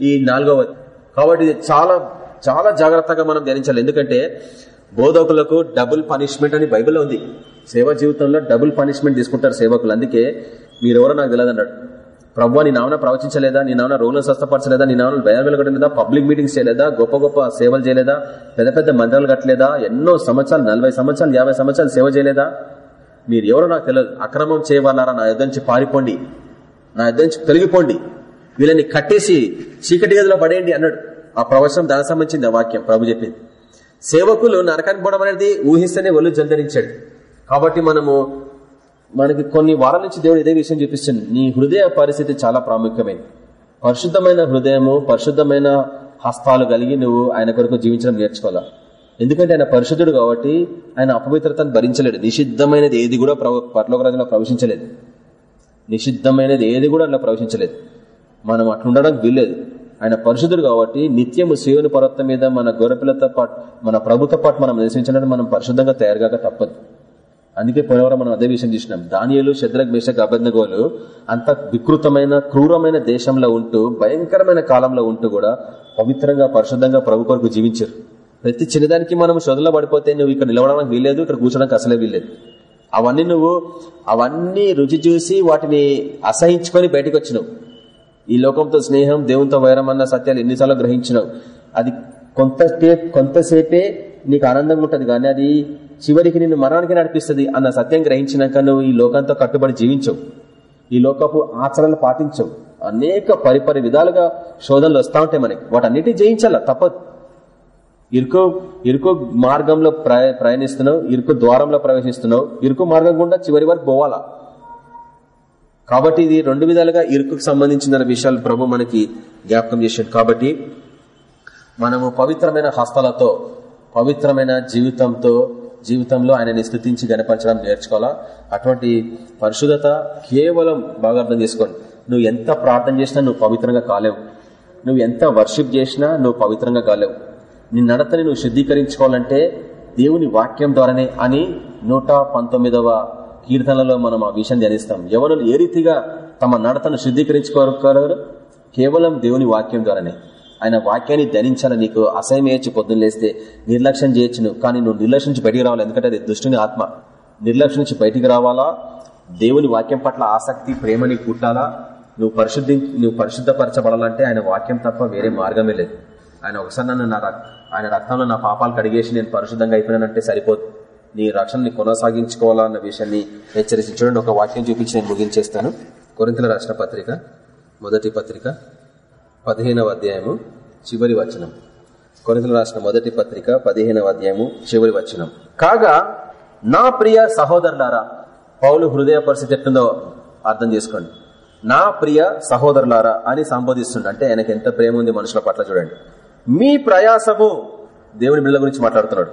ఈ నాలుగవది. కాబట్టి చాలా చాలా జాగ్రత్తగా మనం ధ్యానించాలి. ఎందుకంటే బోధకులకు డబుల్ పనిష్మెంట్ అని బైబిల్ ఉంది. సేవ జీవితంలో డబుల్ పనిష్మెంట్ తీసుకుంటారు సేవకులు. అందుకే మీరెవరో నాకు తెలియదు అన్నాడు. ప్రభు నీ నామన ప్రవచించలేదా? నీ నామన రోగులను స్వస్థపరచలేదా? నీ నామన భయాలు వెలగడలేదా పబ్లిక్ మీటింగ్స్ చేయలేదా? గొప్ప గొప్ప సేవలు చేయలేదా? పెద్ద పెద్ద మందిరాలు కట్టలేదా? ఎన్నో సంవత్సరాలు నలభై సంవత్సరాలు యాభై సంవత్సరాలు సేవ చేయలేదా? మీరు ఎవరో నాకు తెలియదు అక్రమం చేయవాలారా? నా యుద్ధం నుంచి పారిపోండి. నా యుద్ధం నుంచి తొలగిపోండి. వీళ్ళని కట్టేసి చీకటి గదిలో పడేయండి అన్నాడు. ఆ ప్రవచనం దానికి సంబంధించింది ఆ వాక్యం. ప్రభు చెప్పింది. సేవకులు నరకానికి పోవడం అనేది ఊహిస్తేనే ఒళ్ళు జల్దరించాడు. కాబట్టి మనము మనకి కొన్ని వారాల నుంచి దేవుడు ఇదే విషయం చూపిస్తుంది. నీ హృదయ పరిస్థితి చాలా ప్రాముఖ్యమైనది పరిశుద్ధమైన హృదయము పరిశుద్ధమైన హస్తాలు కలిగి నువ్వు ఆయన కొరకు జీవించడం నేర్చుకోవాలా? ఎందుకంటే ఆయన పరిశుద్ధుడు కాబట్టి ఆయన అపవిత్రతను భరించలేడు. నిషిద్ధమైనది ఏది కూడా పరలోక రాజులో ప్రవేశించలేదు. నిషిద్ధమైనది ఏది కూడా అట్లా ప్రవేశించలేదు. మనం అట్లుండడానికి వీల్లేదు. ఆయన పరిశుద్ధుడు కాబట్టి నిత్యము శివుని పర్వతం మీద మన గొర్రెపిల్లతో పాటు మన ప్రభుతో పాటు మనం నివసించడానికి మనం పరిశుద్ధంగా తయారుగాక తప్పదు. అందుకే పోయినవరం మనం అదే విషయం చూసినాం. దానియలు శద్రక్ మేషక్ అబద్ధగోలు అంత వికృతమైన క్రూరమైన దేశంలో ఉంటూ భయంకరమైన కాలంలో ఉంటూ కూడా పవిత్రంగా పరిశుద్ధంగా ప్రభు కొరకు జీవించారు. ప్రతి చిన్నదానికి మనం శోధనలో పడిపోతే నువ్వు ఇక్కడ నిలవడానికి వీల్లేదు ఇక్కడ కూర్చోడానికి అసలే వీల్లేదు. అవన్నీ నువ్వు అవన్నీ రుచి చూసి వాటిని అసహించుకొని బయటకు వచ్చినావు. ఈ లోకంతో స్నేహం దేవునితో వైరం అన్న సత్యాలు ఎన్నిసార్లు గ్రహించినావు. అది కొంత కొంతసేపే నీకు ఆనందంగా ఉంటుంది కానీ అది చివరికి నిన్ను మరణానికి నడిపిస్తుంది అన్న సత్యం గ్రహించినాక నువ్వు ఈ లోకంతో కట్టుబడి జీవించవు. ఈ లోకపు ఆచరణలు పాటించవు. అనేక పరిపరి విధాలుగా శోధనలు వస్తూ ఉంటాయి మనకి. వాటన్నిటి జయించాల తప్పదు. ఇరుకు ఇరుకు మార్గంలో ప్రయాణిస్తున్నావు ఇరుకు ద్వారంలో ప్రవేశిస్తున్నావు ఇరుకు మార్గం గుండా చివరి వరకు పోవాలా. కాబట్టి ఇది రెండు విధాలుగా ఇరుకుకు సంబంధించిన విషయాలు ప్రభు మనకి జ్ఞాపకం చేశాడు. కాబట్టి మనము పవిత్రమైన హస్తాలతో పవిత్రమైన జీవితంతో జీవితంలో ఆయనని స్థుతించి గనపరచడం నేర్చుకోవాలా? అటువంటి పరిశుధత కేవలం బాగా అర్థం చేసుకోండి. నువ్వు ఎంత ప్రార్థన చేసినా నువ్వు పవిత్రంగా కాలేవు. నువ్వు ఎంత వర్షిప్ చేసినా నువ్వు పవిత్రంగా కాలేవు. నీ నడతని నువ్వు శుద్ధీకరించుకోవాలంటే దేవుని వాక్యం ద్వారానే అని నూట పంతొమ్మిదవ కీర్తనలో మనం ఆ విషయం ధ్యానిస్తాం. ఎవరు ఏ రీతిగా తమ నడతను శుద్ధీకరించుకోగలరు? కేవలం దేవుని వాక్యం ద్వారానే. ఆయన వాక్యాన్ని ధరించాల నీకు అసహ్యం వేయచ్చు పొద్దున్న లేస్తే నిర్లక్ష్యం చేయొచ్చు నువ్వు కానీ నువ్వు నిర్లక్ష్యం నుంచి బయటికి రావాలి. ఎందుకంటే అది దుష్టుని ఆత్మ. నిర్లక్ష్యం నుంచి బయటికి రావాలా? దేవుని వాక్యం పట్ల ఆసక్తి ప్రేమని పుట్టాలా? నువ్వు పరిశుద్ధి నువ్వు పరిశుద్ధపరచబడాలంటే ఆయన వాక్యం తప్ప వేరే మార్గమే లేదు. ఆయన ఒకసారి నన్ను నా ఆయన రక్తంలో నా పాపాలు కడిగేసి నేను పరిశుద్ధంగా అయిపోయినానంటే సరిపోదు. నీ రక్షణని కొనసాగించుకోవాలన్న విషయాన్ని హెచ్చరించి చూడండి. ఒక వాక్యం చూపించి నేను ముగించేస్తాను. కొరింతల రక్షణ పత్రిక మొదటి పత్రిక. పదిహేనవ అధ్యాయము చివరి వచనం. కొరింతలు రాసిన మొదటి పత్రిక పదిహేనవ అధ్యాయము చివరి వచనం. కాగా నా ప్రియ సహోదరులారా పౌలు హృదయ పరిస్థితి ఎట్టుందో అర్థం చేసుకోండి. నా ప్రియ సహోదరులారా అని సంబోధిస్తుండ. అంటే ఆయనకి ఎంత ప్రేమ ఉంది మనుషుల పట్ల చూడండి. మీ ప్రయాసము దేవుని బిళ్ళ గురించి మాట్లాడుతున్నాడు.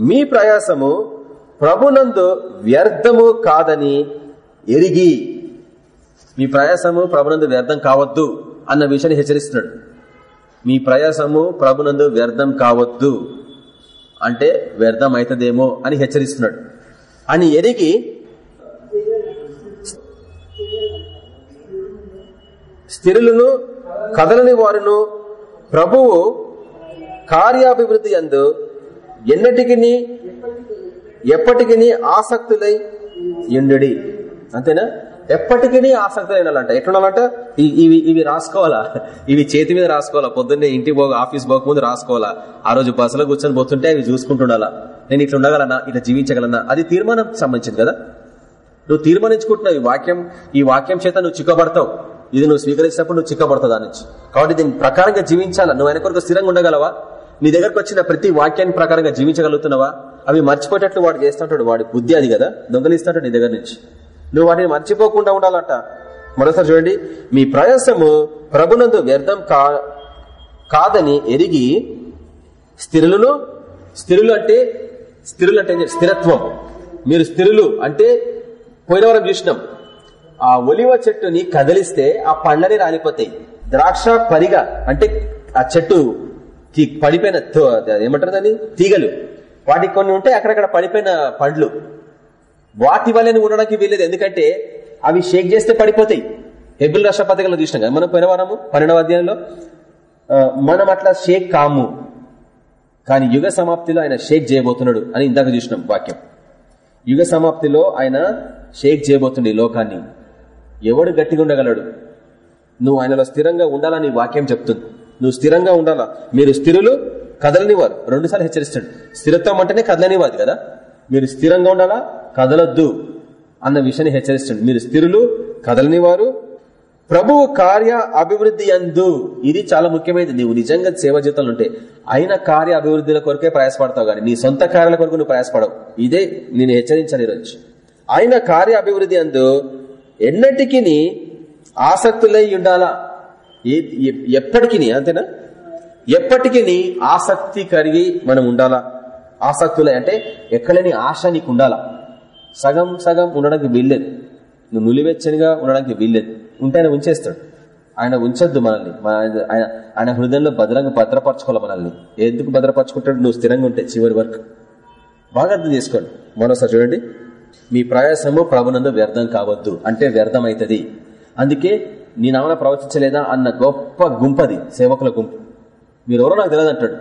మీ ప్రయాసము ప్రభునందు వ్యర్థము కాదని ఎరిగి మీ ప్రయాసము ప్రభునందు వ్యర్థం కావద్దు. అన్న విషయాన్ని హెచ్చరిస్తున్నాడు. మీ ప్రయాసము ప్రభునందు వ్యర్థం కావద్దు. అంటే వ్యర్థం అవుతుందేమో అని హెచ్చరిస్తున్నాడు. అని ఎరిగి స్థిరులను కదలని వారును ప్రభువు కార్యాభివృద్ధి అందు ఎన్నటికి ఎప్పటికి ఆసక్తులై ఎండు అంతేనా? ఎప్పటికీ ఆసక్తి ఉండాలంట ఎట్లుండాలంటే ఇవి ఇవి రాసుకోవాలా? ఇవి చేతి మీద రాసుకోవాలా? పొద్దున్నే ఇంటికి పోక ఆఫీస్ పోకముందు రాసుకోవాలా? ఆ రోజు బస్సులో కూర్చొని పోతుంటే అవి చూసుకుంటుండాలా? నేను ఇట్లా ఉండగలనా? ఇట్లా జీవించగలనా? అది తీర్మానం సంబంధించింది కదా. నువ్వు తీర్మానించుకుంటున్నావు ఈ వాక్యం. ఈ వాక్యం చేత నువ్వు చిక్కబడతావు. ఇది నువ్వు స్వీకరించినప్పుడు నువ్వు చిక్కబడతావు దాని నుంచి. కాబట్టి దీని ప్రకారంగా జీవించాలా? నువ్వు ఆయన కొరకు స్థిరంగా ఉండగలవా? నీ దగ్గరకు వచ్చిన ప్రతి వాక్యాన్ని ప్రకారంగా జీవించగలుగుతున్నావా? అవి మర్చిపోయేటట్లు వాడు చేస్తుంటాడు. వాడి బుద్ధి అది కదా. దొంగలిస్తుంటాడు నీ దగ్గర నుంచి. నువ్వు వాటిని మర్చిపోకుండా ఉండాలంట. మరోసారి చూడండి. మీ ప్రయాసము ప్రభునందు వ్యర్థం కా కాదని ఎరిగి స్థిరులను స్థిరులు అంటే స్థిరులు అంటే స్థిరత్వం. మీరు స్థిరులు అంటే పోయిన వారం చూసినాం. ఆ ఒలివ చెట్టుని కదిలిస్తే ఆ పండ్లని రాలిపోతాయి. ద్రాక్ష పరిగ అంటే ఆ చెట్టు పడిపోయిన తో- ఏమంటారు దాన్ని? తీగలు. వాటికి కొన్ని ఉంటే అక్కడక్కడ పడిపోయిన పండ్లు. వాటి వల్లనే ఉండడానికి వీల్లేదు. ఎందుకంటే అవి షేక్ చేస్తే పడిపోతాయి. హెబుల్ రాష్ట్ర పత్రికలో చూసినాం కదా. మనం పోయిన వారము పన్నెండవ అధ్యాయంలో మనం అట్లా షేక్ కాము. కానీ యుగ సమాప్తిలో ఆయన షేక్ చేయబోతున్నాడు అని ఇందాక చూసినాం వాక్యం. యుగ సమాప్తిలో ఆయన షేక్ చేయబోతుండే లోకాన్ని. ఎవడు గట్టిగా ఉండగలడు? నువ్వు ఆయనలో స్థిరంగా ఉండాలని వాక్యం చెప్తుంది. నువ్వు స్థిరంగా ఉండాలా? మీరు స్థిరులు కదలనివారు. రెండుసార్లు హెచ్చరిస్తాడు. స్థిరత్వం అంటేనే కదలనివాది కదా. మీరు స్థిరంగా ఉండాలా? కదలొద్దు అన్న విషయాన్ని హెచ్చరిస్తుంది మీరు స్థిరులు కదలనివారు ప్రభువు కార్య అభివృద్ధి అందు ఇది చాలా ముఖ్యమైనది. నువ్వు నిజంగా సేవ జీవితంలో ఉంటే అయిన కార్య అభివృద్ధిల కొరకే ప్రయాసపడతావు కానీ నీ సొంత కార్యాల కొరకు నువ్వు ప్రయాసపడవు. ఇదే నేను హెచ్చరించాను ఈరోజు. ఆయన కార్య అభివృద్ధి అందు ఎన్నటికి ఆసక్తులై ఉండాలా? ఎప్పటికి అంతేనా? ఎప్పటికీ ఆసక్తి కలిగి మనం ఉండాలా? ఆసక్తులై అంటే ఎక్కడని ఆశ నీకు ఉండాలా సగం సగం ఉండడానికి వీల్లేదు. నువ్వు నులివెచ్చనిగా ఉండడానికి వీల్లేదు. ఉంటే ఆయన ఉంచేస్తాడు. ఆయన ఉంచొద్దు మనల్ని. ఆయన ఆయన హృదయంలో భద్రంగా భద్రపరచుకోవాలి మనల్ని. ఎందుకు భద్రపరచుకుంటాడు? నువ్వు స్థిరంగా ఉంటే చివరి వరకు. బాగా అర్థం చేసుకోండి. మరోసారి చూడండి. మీ ప్రయాసము ప్రభునందు వ్యర్థం కావద్దు. అంటే వ్యర్థం అవుతుంది అందుకే నీ నామన ప్రవచించలేదా అన్న గొప్ప గుంపది సేవకుల గుంపు. మీరెవరో నాకు తెలియదు అంటాడు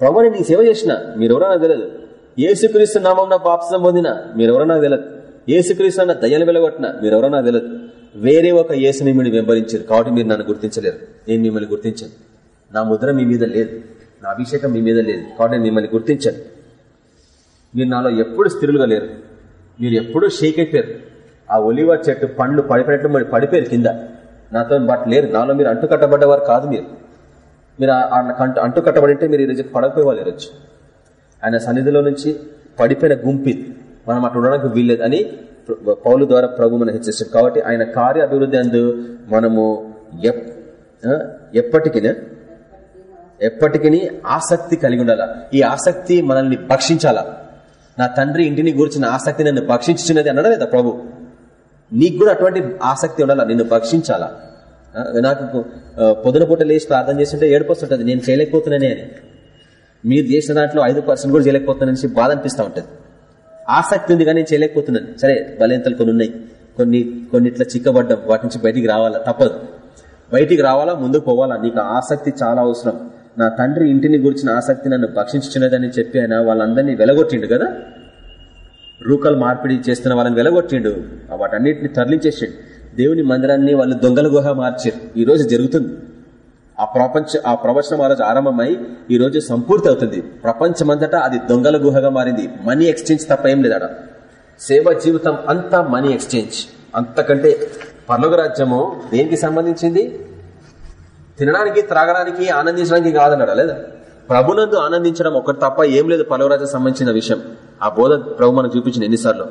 ప్రభు నేను నీ సేవ చేసిన మీరెవరో నాకు తెలియదు. ఏసుక్రీస్తు నామం నా పాపసం పొందిన మీరెవరో నాకు తెలియదు ఏసుక్రీస్తు అన్న దయ్యాలు వెలగొట్టిన మీరెవరో నాకు తెలియదు వేరే ఒక యేసుని మిమ్మల్ని వెంబడించారు కాబట్టి మీరు నన్ను గుర్తించలేరు. నేను మిమ్మల్ని గుర్తించాను. నా ముద్ర మీ మీద లేదు. నా అభిషేకం మీ మీద లేదు కాబట్టి నేను మిమ్మల్ని గుర్తించాను. మీరు నాలో ఎప్పుడు స్థిరులుగా లేరు. మీరు ఎప్పుడూ షేక్ అయిపోయారు. ఆ ఒలివ చెట్టు పండ్లు పడిపోయినట్లు మరి పడిపోయారు కింద. నాతో బట్ లేరు. నాలో మీరు అంటు కట్టబడ్డవారు కాదు మీరు. మీరు అంటు కట్టబడి ఉంటే మీరు ఈరోజు పడకపోయేవాళ్ళు ఈరోజు. ఆయన సన్నిధిలో నుంచి పడిపోయిన గుంపి మనం అటు ఉండడానికి వీల్లేదు అని పౌలు ద్వారా ప్రభు మనం హెచ్చరిస్తాం కాబట్టి ఆయన కార్య అభివృద్ధి అందు మనము ఎప్పటికీ ఎప్పటికీ ఆసక్తి కలిగి ఉండాలా. ఈ ఆసక్తి మనల్ని భక్షించాలా. నా తండ్రి ఇంటిని గురించిన ఆసక్తి నన్ను భక్షించున్నది అనడం లేదా ప్రభు? నీకు కూడా అటువంటి ఆసక్తి ఉండాలా నిన్ను భక్షించాలా. నాకు ఆ, పొద్దున పూట లేచి ప్రార్థన చేస్తుంటే ఏడిపోతుంటది నేను చేయలేకపోతున్నానే అని. మీరు చేసిన దాంట్లో ఐదు పర్సెంట్ కూడా చేయలేకపోతున్నానని బాధ అనిపిస్తూ ఉంటుంది. ఆసక్తి ఉంది కానీ చేయలేకపోతున్నాను. సరే బలహీనతలు కొన్ని ఉన్నాయి. కొన్ని కొన్నిట్లా చిక్కబడ్డం వాటి నుంచి బయటికి రావాలా? తప్పదు. బయటికి రావాలా? ముందుకు పోవాలా? నీకు ఆసక్తి చాలా అవసరం. నా తండ్రి ఇంటిని గురించిన ఆసక్తి నన్ను భక్షించుచున్నదని చెప్పి ఆయన వాళ్ళందరినీ వెలగొట్టిండు కదా? రూకలు మార్పిడి చేస్తున్న వాళ్ళని వెలగొట్టిండు. వాటన్నిటిని తరలించేసిండు. దేవుని మందిరాన్ని వాళ్ళు దొంగల గుహ మార్చారు. ఈ రోజు జరుగుతుంది. ఆ ప్రపంచ ఆ ప్రవచనం ఆ రోజు ఆరంభమై ఈ రోజు సంపూర్తి అవుతుంది ప్రపంచమంతటా అది దొంగల గుహగా మారింది. మనీ ఎక్స్చేంజ్ తప్ప ఏం లేదా సేవ జీవితం అంతా మనీ ఎక్స్చేంజ్. అంతకంటే పర్లోక రాజ్యము దేనికి సంబంధించింది? తినడానికి త్రాగడానికి ఆనందించడానికి కాదన్నాడు లేదా? ప్రభునందు ఆనందించడం ఒకటి తప్ప ఏం లేదు పర్లోకరాజ్యం సంబంధించిన విషయం. ఆ బోధ ప్రభు మనకు చూపించిన ఎన్నిసార్లు?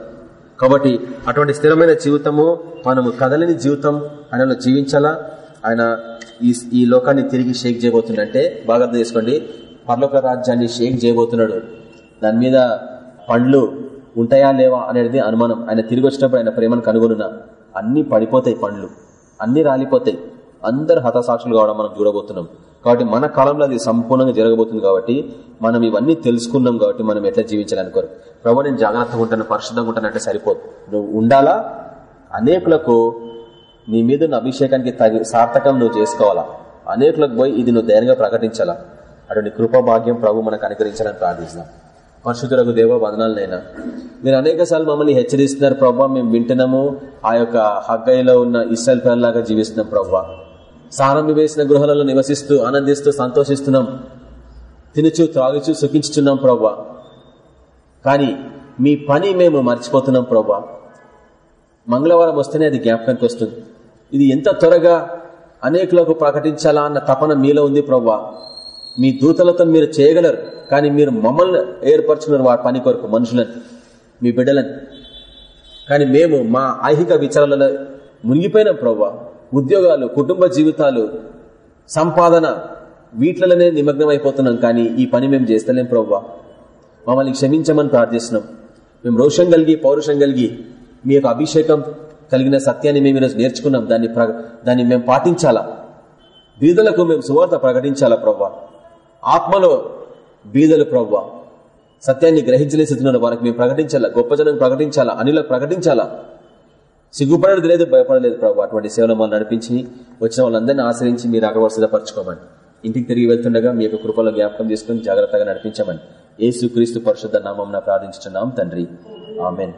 కాబట్టి అటువంటి స్థిరమైన జీవితము మనము కదలని జీవితం ఆయనలో జీవించాలా? ఆయన ఈ ఈ లోకాన్ని తిరిగి షేక్ చేయబోతుందంటే బాగా అర్థం చేసుకోండి. పర్లోక రాజ్యాన్ని షేక్ చేయబోతున్నాడు. దాని మీద పండ్లు ఉంటాయా లేవా అనేది అనుమానం. ఆయన తిరిగి వచ్చినప్పుడు ఆయన ప్రేమను కనుగొనున్నా అన్ని పడిపోతాయి పండ్లు. అన్ని రాలిపోతాయి. అందరు హతసాక్షులు కావడం మనం చూడబోతున్నాం. కాబట్టి మన కాలంలో అది సంపూర్ణంగా జరగబోతుంది కాబట్టి మనం ఇవన్నీ తెలుసుకున్నాం కాబట్టి మనం ఎట్లా జీవించాలనుకోరు ప్రభు నేను జాగ్రత్తగా ఉంటాను పరిశుద్ధంగా ఉంటానంటే సరిపోదు. నువ్వు ఉండాలా? అనేకులకు నీ మీద ఉన్న అభిషేకానికి తగి సార్థకం నువ్వు చేసుకోవాలా? అనేకులకు పోయి ఇది నువ్వు ధైర్యంగా ప్రకటించాలా? అటువంటి కృపభాగ్యం ప్రభు మనకు అనుగ్రహించాలని ప్రార్థిస్తున్నాం. పరిశుద్ధులకు దేవ వదనాలనైనా మీరు అనేక సార్లు మమ్మల్ని హెచ్చరిస్తున్నారు ప్రభావ మేము వింటున్నాము. ఆ యొక్క హగ్గైలో ఉన్న ఇసల్ లాగా జీవిస్తున్నాం ప్రభావ సారం వేసిన గృహాలలో నివసిస్తూ ఆనందిస్తూ సంతోషిస్తున్నాం. తినుచు త్రాగుచు సుఖించుతున్నాం ప్రభా. కానీ మీ పని మేము మర్చిపోతున్నాం ప్రభా. మంగళవారం వస్తేనే అది జ్ఞాపకానికి వస్తుంది. ఇది ఎంత త్వరగా అనేకులకు ప్రకటించాలా అన్న తపన మీలో ఉంది ప్రవ్వా. మీ దూతలతో మీరు చేయగలరు కానీ మీరు మమ్మల్ని ఏర్పరచున్నారు వారి పని కొరకు మనుషులను మీ బిడ్డలను. కానీ మేము మా ఐహిక విచారాలలో మునిగిపోయినాం ప్రవ్వా. ఉద్యోగాలు కుటుంబ జీవితాలు సంపాదన వీటిలోనే నిమగ్నం అయిపోతున్నాం కానీ ఈ పని మేము చేస్తలేం ప్రవ్వా. మమ్మల్ని క్షమించమని ప్రార్థిస్తున్నాం. మేము రోషం కలిగి పౌరుషం కలిగి మీ యొక్క అభిషేకం కలిగిన సత్యాన్ని మేము ఈరోజు నేర్చుకున్నాం. దాన్ని దాన్ని మేము పాటించాలా? బీదలకు మేము సువార్త ప్రకటించాలా ప్రవ్వా? ఆత్మలో బీదలు ప్రవ్వా? సత్యాన్ని గ్రహించలే స్థితిలో వారికి మేము ప్రకటించాలా? గొప్ప జనం ప్రకటించాలా? అనిలకు ప్రకటించాలా? సిగ్గుపడేది లేదు భయపడలేదు ప్రభు అటువంటి సేవలు మనం నడిపించి వచ్చిన వాళ్ళందరినీ ఆశ్రయించి మీరు అక్కడ పరచుకోమని ఇంటికి తిరిగి వెళ్తుండగా మీ యొక్క కృపలో జ్ఞాపకం తీసుకుని జాగ్రత్తగా నడిపించమని. ఏసు క్రీస్తు పరిశుద్ధ నామం ప్రార్థించున్నాం తండ్రి. ఆమెన్.